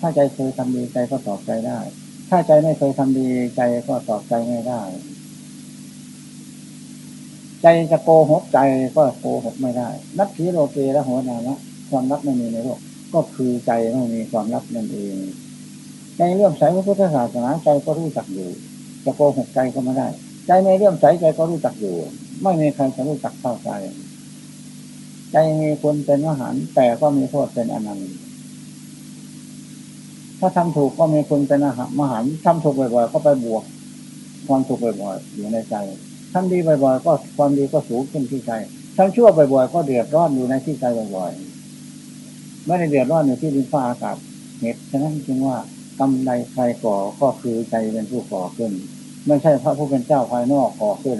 ถ้าใจเคยทำดีใจก็ตอบใจได้ ถ้าใจไม่เคยทำดีใจก็ตอบใจไม่ได้ ใจจะโกหกใจก็โกหกไม่ได้ นักขีโลเกและหัวนามะความลับไม่มีในโลก ก็คือใจไม่มีความลับนั่นเองใจเลื่อมใสพระพุทธศาสนาใจก็รู้จักอยู่ จะโกหกใจก็ไม่ได้ ใจไม่เลื่อมใสใจก็รู้จักอยู่ ไม่มีใครจะรู้จักเท่าใจ ใจมีคนเป็นอาหารแต่ก็มีโทษเป็นอนันต์ถ้าทำถูกก็มีคนเป็นอาหารมหันทำถูกบ่อยๆก็ไปบวก ความถูกบ่อยๆอยู่ในใจทำดีบ่อยๆก็ความดีก็สูงขึ้นที่ใจทำชั่วบ่อยๆก็เดือดร้อนอยู่ในที่ใจบ่อยๆไม่ได้เดือดร้อนอยู่ที่ดินฟ้าอากาศเหตุฉะนั้นจึงว่ากำไรใครก่อก็คือใจเป็นผู้ก่อขึ้น ไม่ใช่พระผู้เป็นเจ้าภายนอกก่อขึ้น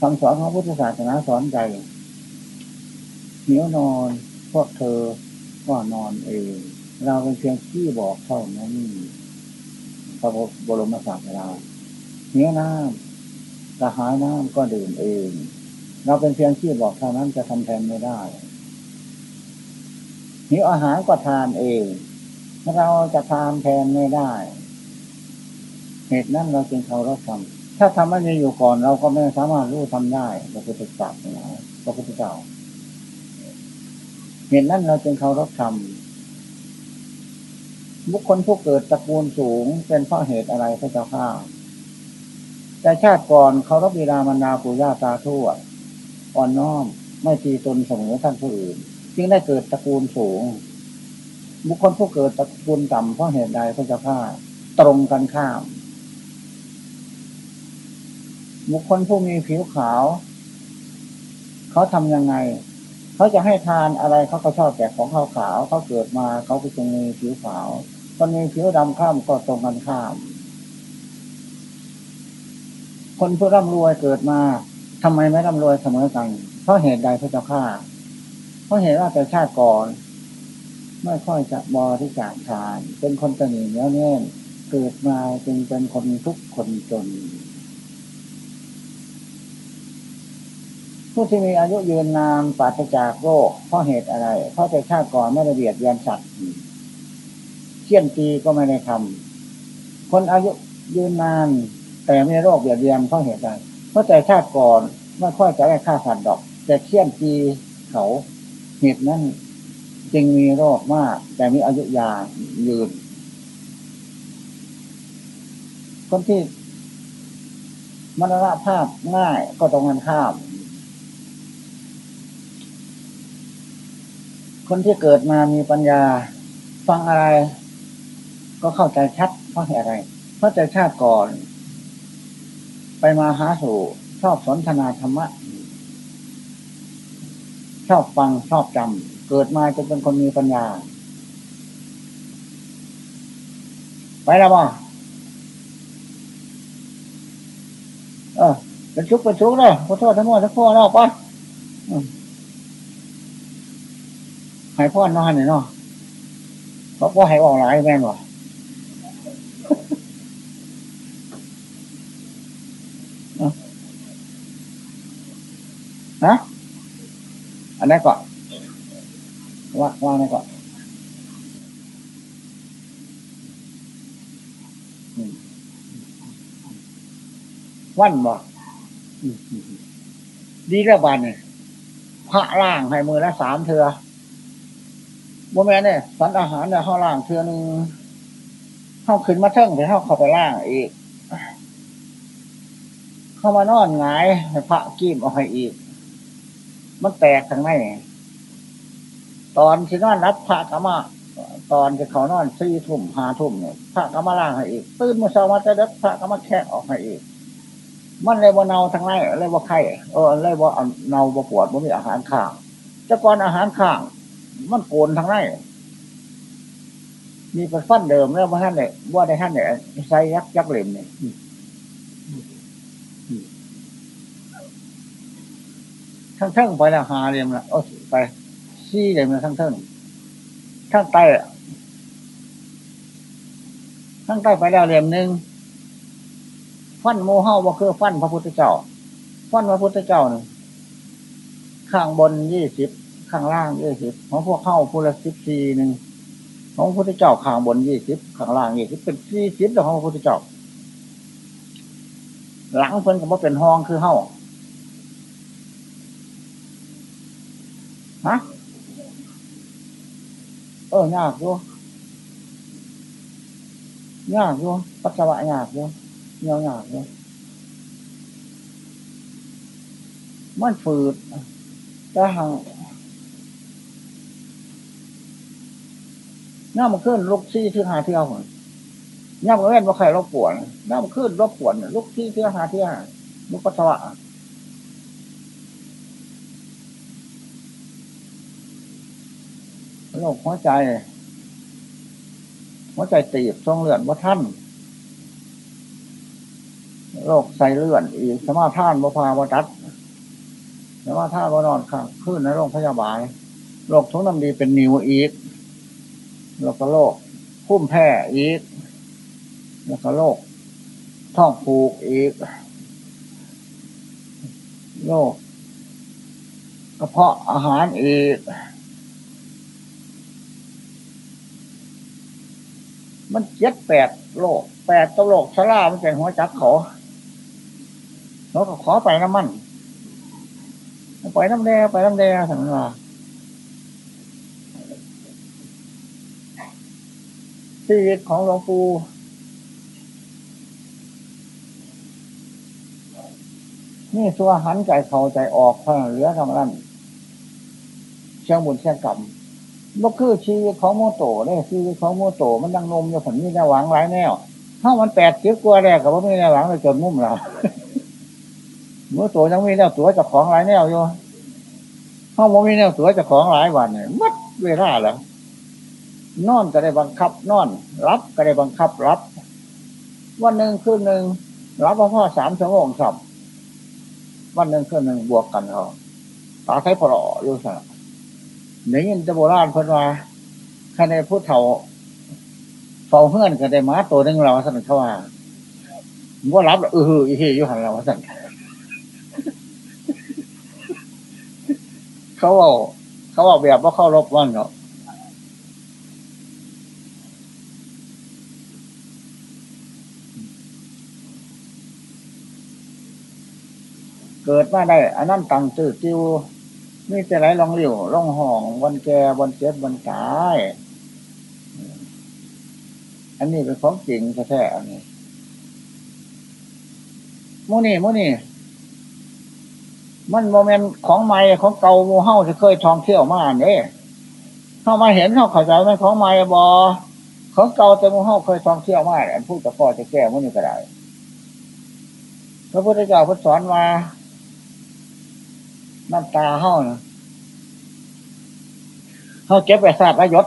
คำสอนของพุทธศาสนาสอนใจ เหนียวนอนพวกเธอก็นอนเองเราเป็นเพียงที่บอกเท่านั้นพระบรมศาสดาเหนียวน้ำกระหายน้ำก็ดื่มเอง เราเป็นเพียงที่บอกเท่านั้นจะทำแทนไม่ได้หิวอาหารก็ทานเองเราจะทานแทนไม่ได้ เหตุนั้นเราจึงเคารพธรรมถ้าทำไม่มีอยู่ก่อน เราก็ไม่สามารถรู้ทำได้พระพุทธเจ้าพระพุทธเจ้า เหตุนั้นเราจึงเคารพธรรม บุคคลผู้เกิดตระกูลสูงเป็นเพราะเหตุอะไรพระเจ้าข้าแต่ชาติก่อนเคารพบิดามารดาปู่ย่าตาทวดอ่อนน้อม ไม่ตีตนเสมอท่านผู้อื่น จึงได้เกิดตระกูลสูง บุคคลผู้เกิดตระกูลต่ำเพราะเหตุใดพระเจ้าข้าตรงกันข้าม บุคคลผู้มีผิวขาว เขาทำยังไง เขาจะให้ทานอะไรเขาก็ชอบแต่ของขาวขาวเขาเกิดมาเขาก็จึงมีผิวขาวคนมีผิวดำข้ามก็ตรงกันข้าม คนผู้ร่ำรวยเกิดมาทำไมไม่ร่ำรวยเสมอกัน เพราะเหตุใดพระเจ้าข้าเพราะเหตุว่าแต่ชาติก่อน ไม่ค่อยจะบริจาคทาน เป็นคนตนีเนื้อแน่นเกิดมาจึงเป็นคนทุกข์คนจน ผู้ที่มีอายุยืนนานปราศจากโรคเพราะเหตุอะไร เพราะแต่ชาติก่อนไม่ระเบียดเบียนสัตว์เชี่ยนตีก็ไม่ได้ทำคนอายุยืนนานแต่ไม่โรคเบียดเบียนเพราะเหตุใดเพราะแต่ชาติก่อนไม่ค่อยจะได้ฆ่าสัตว์ดอก แต่เชี่ยนตีเขาเหตุนั้นจึงมีโรคมาก แต่มีอายุยายืน คนที่มรณภาพง่ายก็ตรงกันข้าม คนที่เกิดมามีปัญญา ฟังอะไร ก็เข้าใจชัดเพราะเหตุอะไร เพราะใจชาติก่อน ไปมาหาสู่ชอบสนทนาธรรมะ ชอบฟังชอบจำเกิดมาจะเป็นคนมีปัญญา ไปแล้วบ่เออเป็นชุกเป็นชุกเลยขอโทษทั้งหมดทั้งพวกเราปะ หายพ่อนอนเนี่ยเนาะเพราะว่าหายออกหลายแม่นวะฮะอันนี้ก่อนว่าว่าอันนี้ก่อนวันบ่ดีแล้วบานเนี่ยพระล่างให้มือละสามเถื่อ บ่แม่เนี่ยสันอาหารเนี่ยข้าล่างเถื่อหนึ่งเข้าขึ้นมาเทิงไปเข้าเข้าไปล่างอีก เข้ามานอนหงายให้พระกีบออกให้อีก มันแตกทางในตอนที่นอนรับพระกรรมาตอนที่เขานอนสี่ทุ่มห้าทุ่มเนี่ยพระกรรมาล่างให้อีกตื่นมาเช้ามาจะเด็กพระกรรมาแคะออกให้อีก มันเลยว่าเนาทางในเลยว่าไข้เออเลยว่าเอาเนาปวดมันมีอาหารข้างแต่ก่อนอาหารข้าง มันโกนทางในมีเป็นฟันเดิมแล้วว่าท่านเนี่ยว่าได้ท่านเนี่ยใส่ยักษ์ยักษ์เหล่มเนี่ยทั้งเทิงไปแล้วหาเหลี่ยมละโอ้ไปซี่เหลี่ยมละทั้งเทิงทั้งใต้อะทั้งใต้ไปแล้วเหลี่ยมหนึ่งฟันโมเฮาบ่คือฟันพระพุทธเจ้า ฟันพระพุทธเจ้าหนึ่งข้างบนยี่สิบ ข้างล่างยี่สิบของพวกเข้าพูละสิบสี่หนึ่งของพระพุทธเจ้าข้างบนยี่สิบข้างล่างยี่สิบเป็นสี่สิบแล้วของพระพุทธเจ้า หลังเพิ่นก็บ่เป็นห้องคือเฮาฮะเออยากอยู่ยากอยู่ปัสสาวะยากอยู่เงียวยากอยู่มันฝืดแต่หาง หน้ามันขึ้นลุกซี่ที่หาเที่ยวหน้ามันเล่นว่าใครรบปวดหน้ามันขึ้นรบปวดลุกซี่ที่หาเที่ยวลุกปัสสาวะโรคหัวใจ หัวใจตีบทรงเลือดว่าท่านโรคใส่เลือดอีกสมาท่านบ่พาบ่ตัดสมาท่านบ่นอนข้างขึ้นในโรงพยาบาลโรคทุกน้ำดีเป็นนิวอีก แล้วก็โรคพุ่มแพ้อีก แล้วก็โรคท้องผูกอีกโรคกระเพาะอาหารอีก มันเจ็ดแปดโรคแปดตัวโรคชรามันเป็นหัวจักเขาเขาก็ขอไปน้ำมัน ไปน้ำแดงไปน้ำแดงสังว่า ชีวิตของหลวงปู่นี่ตัวหันใจเขาใจออกเท่าเหลือทำนั้นเชียงบุญเชียงกรรมบ่คือชีวิตของโมโตเนี่ยชีวิตของโมโตมันยังนมอยู่ผลมีแนวหวังหลายแนวถ้ามันแปดเสียกลัวแรกกับว่ามีแนวหวังเลยจนมุ่มเราโมโตยังมีแนวตัวจะของหลายแนวอยู่ถ้าโมมีแนวตัวจะของหลายวันเนี่ยมัดเวลาแล้ว นอนก็ได้บังคับ นอน รับก็ได้บังคับรับ วันหนึ่งคืนหนึ่งรับพ่อสามชั่วโมงสับวันหนึ่งคืนหนึ่งบวกกันเขาตาใช้พลออยู่สนะนี่ยินจะโบราณเพิ่นว่าข้าในผู้เฒ่าเฝ้าเฮือนก็ได้มาตัวหนึ่งเราสั่นเขาว่าว่ารับเอออีเฮอยู่หันเราสั่นเขาเอาเขาเอาแบบว่าเข้ารบวันเนาะ เกิดมาได้อันนั้นตังตื้อติวนี่จะไรลองเหลี่ยวลองห่องวันแก่วันเจ็บวันตาย อันนี้เป็นของจริงแท้ๆอันนี้มูนี่มูนี่ มันโมเมนต์ของใหม่ของเก่าโมเฮาที่เคยท่องเที่ยวมาเนี่ยเข้ามาเห็นเข้าเข้าใจไหมของใหม่บอของเก่าแต่โมเฮาเคยท่องเที่ยวมาอันพูดแต่พ่อจะแก้มูนี่ก็ได้พระพุทธเจ้าพุทสอนมา น้ำตาเฮานะเฮาเก็บไปศาสตร์ระยศ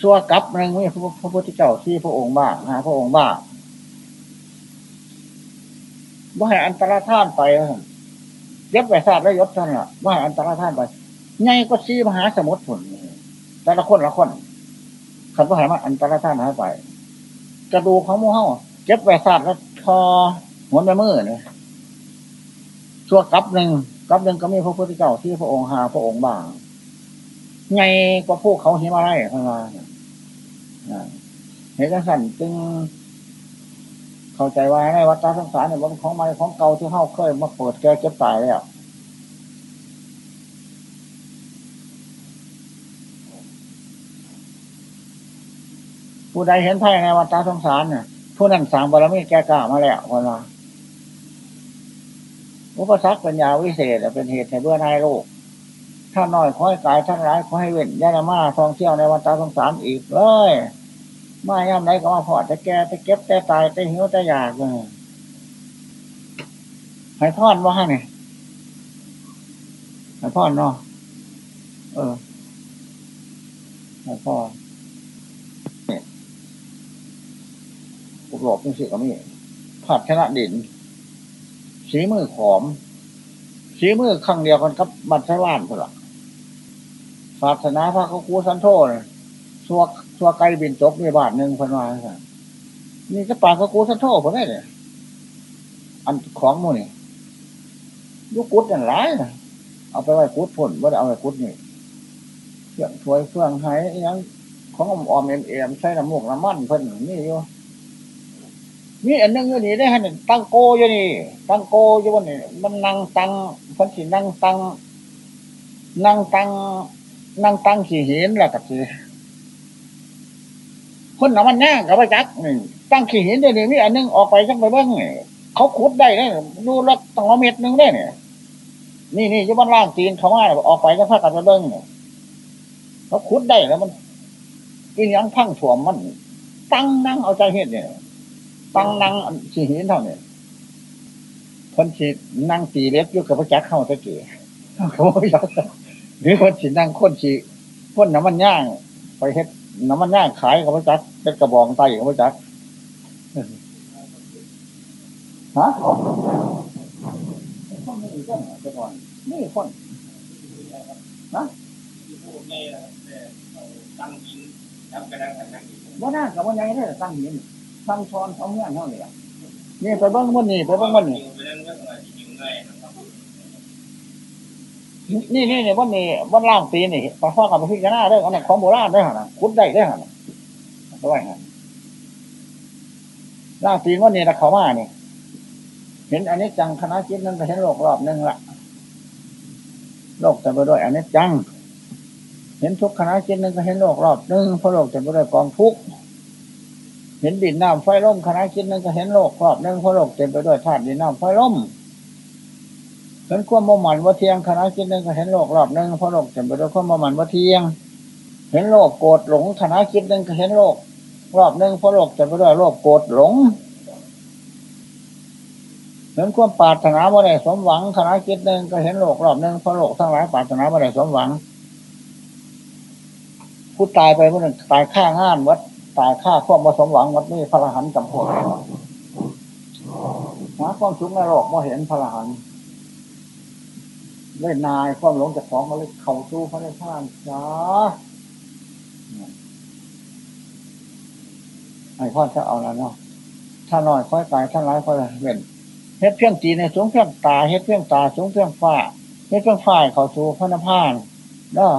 ชัวกับหนึ่งมีพระพุทธเจ้าที่พระองค์บ้าหาพระองค์บ้าว่าให้อันตรธานไปเก็บไปศาสตร์ระยศท่านละว่าให้อันตรธานไปไงก็ซีมหาสมุทรผลแต่ละคนละคนขันว่าให้มันอันตรธานหายไปกระดูกของมูเฮาเก็บไปศาสตร์แล้วทอหัวแม่มือเนี่ย ชั่วกับหนึ่งกับหนึ่งก็มีพระพุทธเจ้าที่พระองค์หาพระองค์บ้างไงก็พวกเขาเหิมาไล่ข้างาเห็นกันสั่นจึง เข้าใจว่าในวัฏสงสารเนี่ยมันของใหม่ของเก่าที่เข้าเคยมาเปิดแก้เก็บตายแล้วผู้ใดเห็นไพ่ในวัฏสงสารเนี่ยผู้นั้นสางบารมีแก่กล้ามาแล้วคนละ อุปสรรคปัญญาวิเศษเป็นเหตุให้เบื่อหน่ายโลกถ้าน้อยขอให้กายท่านร้ายขอให้เว้นยานามาท่องเที่ยวในวัฏสงสารอีกเลยมาย่ำไหนก็มาพอดจะแก่จะเก็บจะตายจะหิวจะอยากเลยให้ทอดว่าเนี่ยให้ทอดเนาะเออให้ทอดปุกหลบเป็นสิก็มีผัดชนะดิน สีมือขอม สีมือข้างเดียวกันกับบัตรไทว่านคนละศาสนาพระเขาคูสันโทษสัวสัวไกลบินจบมีบาทหนึ่งพันวาค่ะนี่ก็ปากเขาคูสันโทษคนนี้เลยอันของมูนี่ยุกุดนั่นหลายนะเอาไปไว้กุดผลว่าเอาไว้กุดนี่เครื่องถวยเครื่องไห้ยังของอมออมเอ็มเอ็มใช้น้ำมูกน้ำมันเพิ่นนี่อยู่ นี่อันนึงอยู่นี่ได้ฮะนี่ตั้งโกอยู่นี่ตั้งโกอยู่บนนี่มันนั่งตั้งคนสินั่งตั้งนั่งตั้งนั่งตั้งขี่หินแล้วกับสิคนน้ำมันแน่กับไปจักนี่ตั้งขี่หินเดี๋ยวนี้มีอันนึงออกไปจังไปเบ้างนี่เขาขุดได้เนี่ยดูลักตั้งเม็ดหนึงได้เนี่ย นี่นี่ยู่บนล่างตีนเขาว่าออกไปจะพากันไปเบิ้งเนี่ยเขาขุดได้แล้วมันกินยังพังถ่วมมัน ตั้งนั่งเอาใจเฮ็ดเนี่ย ตั้งนั่งสีหินเท่านี้คนสีนั่งตีเล็บอยู่กับพระจักรเข้าตะเกียเขาบอกอยากหรือคนสีนั่งคนสีพ่นน้ำมันย่าง ไปเฮ็ดน้ำมันย่างขายกับพระจักรเป็นกระบองไตกับพระจักรฮะคนไม่อีกคนเดี๋ยวก่อนนี่คนตั้งยิงครับกระดังตั้งยิงว่าน่ากับว่าไงเนี่ยตั้งหิน ตั้งช้อนเอาเงี้ยเท่านี้นี่ไปบิ้งวันนี้ไปบิ้งวันนี้ไปเรื่องเรื่องอะไรยิงง่ายนะครับนี่นี่เนี่ยวันนี้วันล่างตีนี่ปลาข้อกับปลาพิจารณาเรื่องอันนั้นของโบราณได้หรอนคุดได้ได้หรอนะด้วยฮะล่างตีวันนี้นะเขามานี่เห็นอันนี้จังคณะจิตนั้นไปเห็นโลกรอบหนึ่งละโลกแต่ไปด้วยอันนี้จัง เห็นทุกคณะจิตนึงก็เห็นโลกรอบหนึ่งเพราะโลกแต่ไปด้วยกองทุกข์ เห็นดินน้ำไฟล่มคณะจิตนึงก็เห็นโลกรอบหนึ่งเพราะโลกเต็มไปด้วยธาตุดินน้ำไฟล่มเห็นความโมมันว่าเทียงคณะคิดหนึ่งก็เห็นโลกรอบหนึ่งเพราะโลกเต็มไปด้วยความโมมันว่าเทียง เห็นโลกโกรธหลงคณะคิดหนึ่งก็เห็นโลกรอบหนึ่งเพราะโลกเต็มไปด้วยโลกโกรธหลงเห็นความปรารถนาว่ได้สมหวังคณะคิดหนึ่งก็เห็นโลกรอบหนึ่งเพราะโลกทั้งหลายปรารถนาว่ได้สมหวัง ผู้ตายไปเมื่อหนึ่งตายฆ่างานวัด ตายฆ่าความมาสมหวังวัดนี้พระรหันต์จำพวกหาความสุขในโลกมาเห็นพระรหันต์เล่นนายความหลงจากของมาเลยเข่าสู้พระในท่านจ้าไอ้พ่อจะเอาแล้วเนาะถ้าน้อยค่อยตายถ้าร้ายค่อยเว้นเฮ็ดเพียงตีในสูงเพียงตาเฮ็ดเพียงตาสูงเพียงฟ้าเฮ็ดเพียงฝ้ายเขาสู่พระนภานเนาะ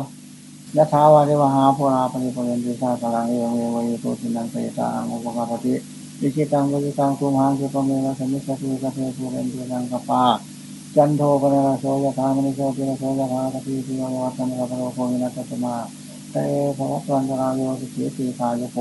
ยะถาวาริวหาภูราปริปุเรนติสาสลังเอวเมวิโตทินังเปตาอังอุปกาปฏิวิชิตังวิชิตังทุมหังคิปเมวะสมิสตุกะเทภูเรนตินังกปาจันโทปนรโสยธามนิโสปิรโสยธาตพีติโยวัตนกัปโรโควินัสตมาเตภวตวันตราโยสุขีตีคายโก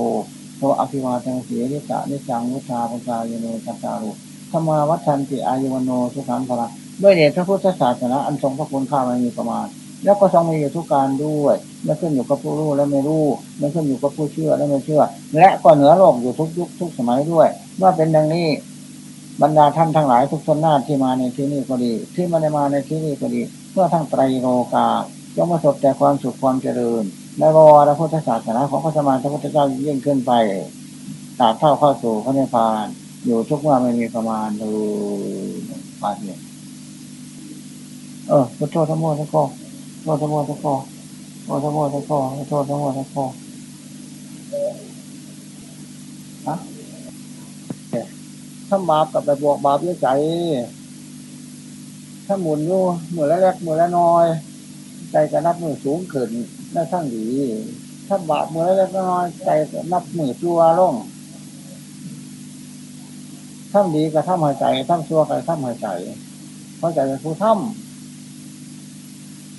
โตอภิวาทังเสียนิจานิจังวุฒาปจายโนจัตตารุธรรมาวัฏันติอายุวโนสุขังพละด้วยเดชพระพุทธศาสนาอันทรงพระคุณข้าไม่มีประมาณ แล้วก็ทรงมีอยู่ทุกการด้วยไม่ขึ้นอยู่กับผู้รู้และไม่รู้ไม่ขึ้นอยู่กับผู้เชื่อและไม่เชื่อ และก็เหนือโลกอยู่ทุกยุคทุกสมัยด้วยเมื่อเป็นดังนี้บรรดาท่านทั้งหลายทุกชนหน้าที่มาในที่นี้ก็ดี ที่ไมาได้มาในที่นี้ก็ดีเพื่อทั้งไตรโลกาจงมาสบแต่ความสุขความเจริญในบวรพุทธศาสนาของพระสมานพระพุทธเจ้ายิ่งขึ้นไปตราบเท่าเข้าสู่พระนิพพาน อยู่ทุกว่าไม่มีประมาณเลยปาเนี่ยเออพุทโธธรรมโมสักข้อ โทษธรรมโมสักข้อโทษธรรมโมสักข้อโทโมสักข้อฮะถ้าบาปกับไปบวกบาปเยอะใจ ถ้าหมุนอยู่มือละเล็กมือละน้อย ใจก็นับมือสูงขึ้นได้ทั้งดี ถ้าบาปมือละเล็กน้อย ใจก็นับมือชัวลงทำดีก็ทำหายใจทำชั่วก็ทำหายใจเพราะใจเป็นผู้ทำ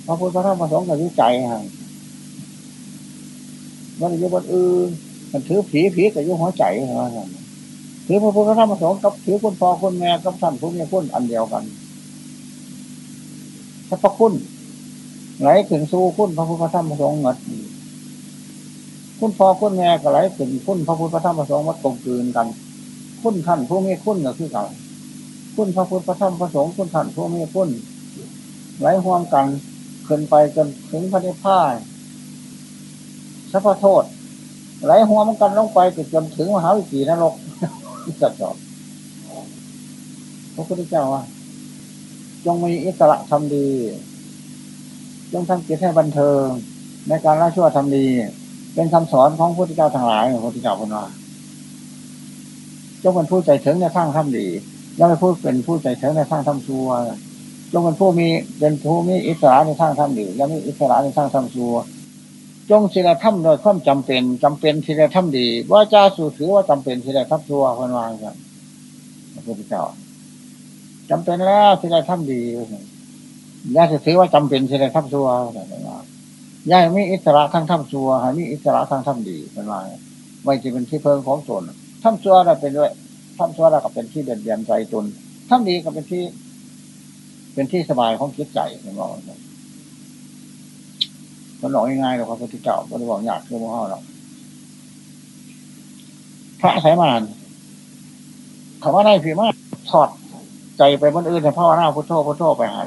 พระพุทธธรรมประสงค์กับวิจัยให้มันอยู่บนอื่นมันถือผีผีกับยุ่หัวใจว่าซั่นถือพระพุทธธรรมประสงค์กับถือคุณพ่อคุณแม่กับท่านผู้มีคุณอันเดียวกันถ้าพระคุณไหลขึ้นสู่คุณพระพุทธธรรมประสงค์หมดคุณพ่อคุณแม่ก็ไหลขึ้นคุณพระพุทธธรรมประสงค์มัดกลมกลืนกัน คุณท่านผู้มีคุณก็คือก่าคุณพระพุทธพระธรรมพระสงฆ์คุณท่านผู้มีคุณไหลห่วมกัน ขึ้นไปจนถึงพระนิพพานสัพพโทษไหลหัวมันกันลงไปจนถึงมหาวิถีนรกที่จัดจอพระพุทธเจ้าว่าจงมีอิสระทำดี จงทำจิตให้บันเทิง ในการละชั่วทำดี เป็นคำสอนของพระพุทธเจ้าทั้งหลายพระพุทธเจ้าพูดว่าจงเป็นผู้ใจถึงในทางทำดีอย่าไปพูดเป็นผู้ใจถึงในทางทำชั่ว จงเป็นผู้มีเป็นผู้มีอิสระในทางทำดีอย่ามีอิสระในทางทำชั่วจงศิลธรรมโดยความจำเป็นจำเป็นศิลธรรมดีว่าจ้าสู่ถือว่าจำเป็นศิลธรรมชั่วคนวางกันพระพุทธเจ้าจำเป็นแล้วศิลธรรมดีอย่าถือว่าจำเป็นศิลธรรมชั่วนวางย่ามีอิสระทางธรรมชั่วให้มีอิสระทางธรรมดีคนวางไม่จะเป็นที่เพิงของตนธรรมชั่วได้เป็นด้วยธรรมชั่วได้ก็เป็นที่เด่นเด่นใจตนธรรมดีก็เป็นที่ เป็นที่สบายของจิตใจคนบอกมันหลอกง่ายๆหรอกพระพุทธเจ้าไม่ได้บอกอยากคือโมหะหรอกพระสายมานคำว่าได้ผีมากถอดใจไปบนอื่นแต่พ่อหน้าพุทโธพุทโธไปหา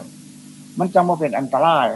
มันจำว่าเป็นอันตราย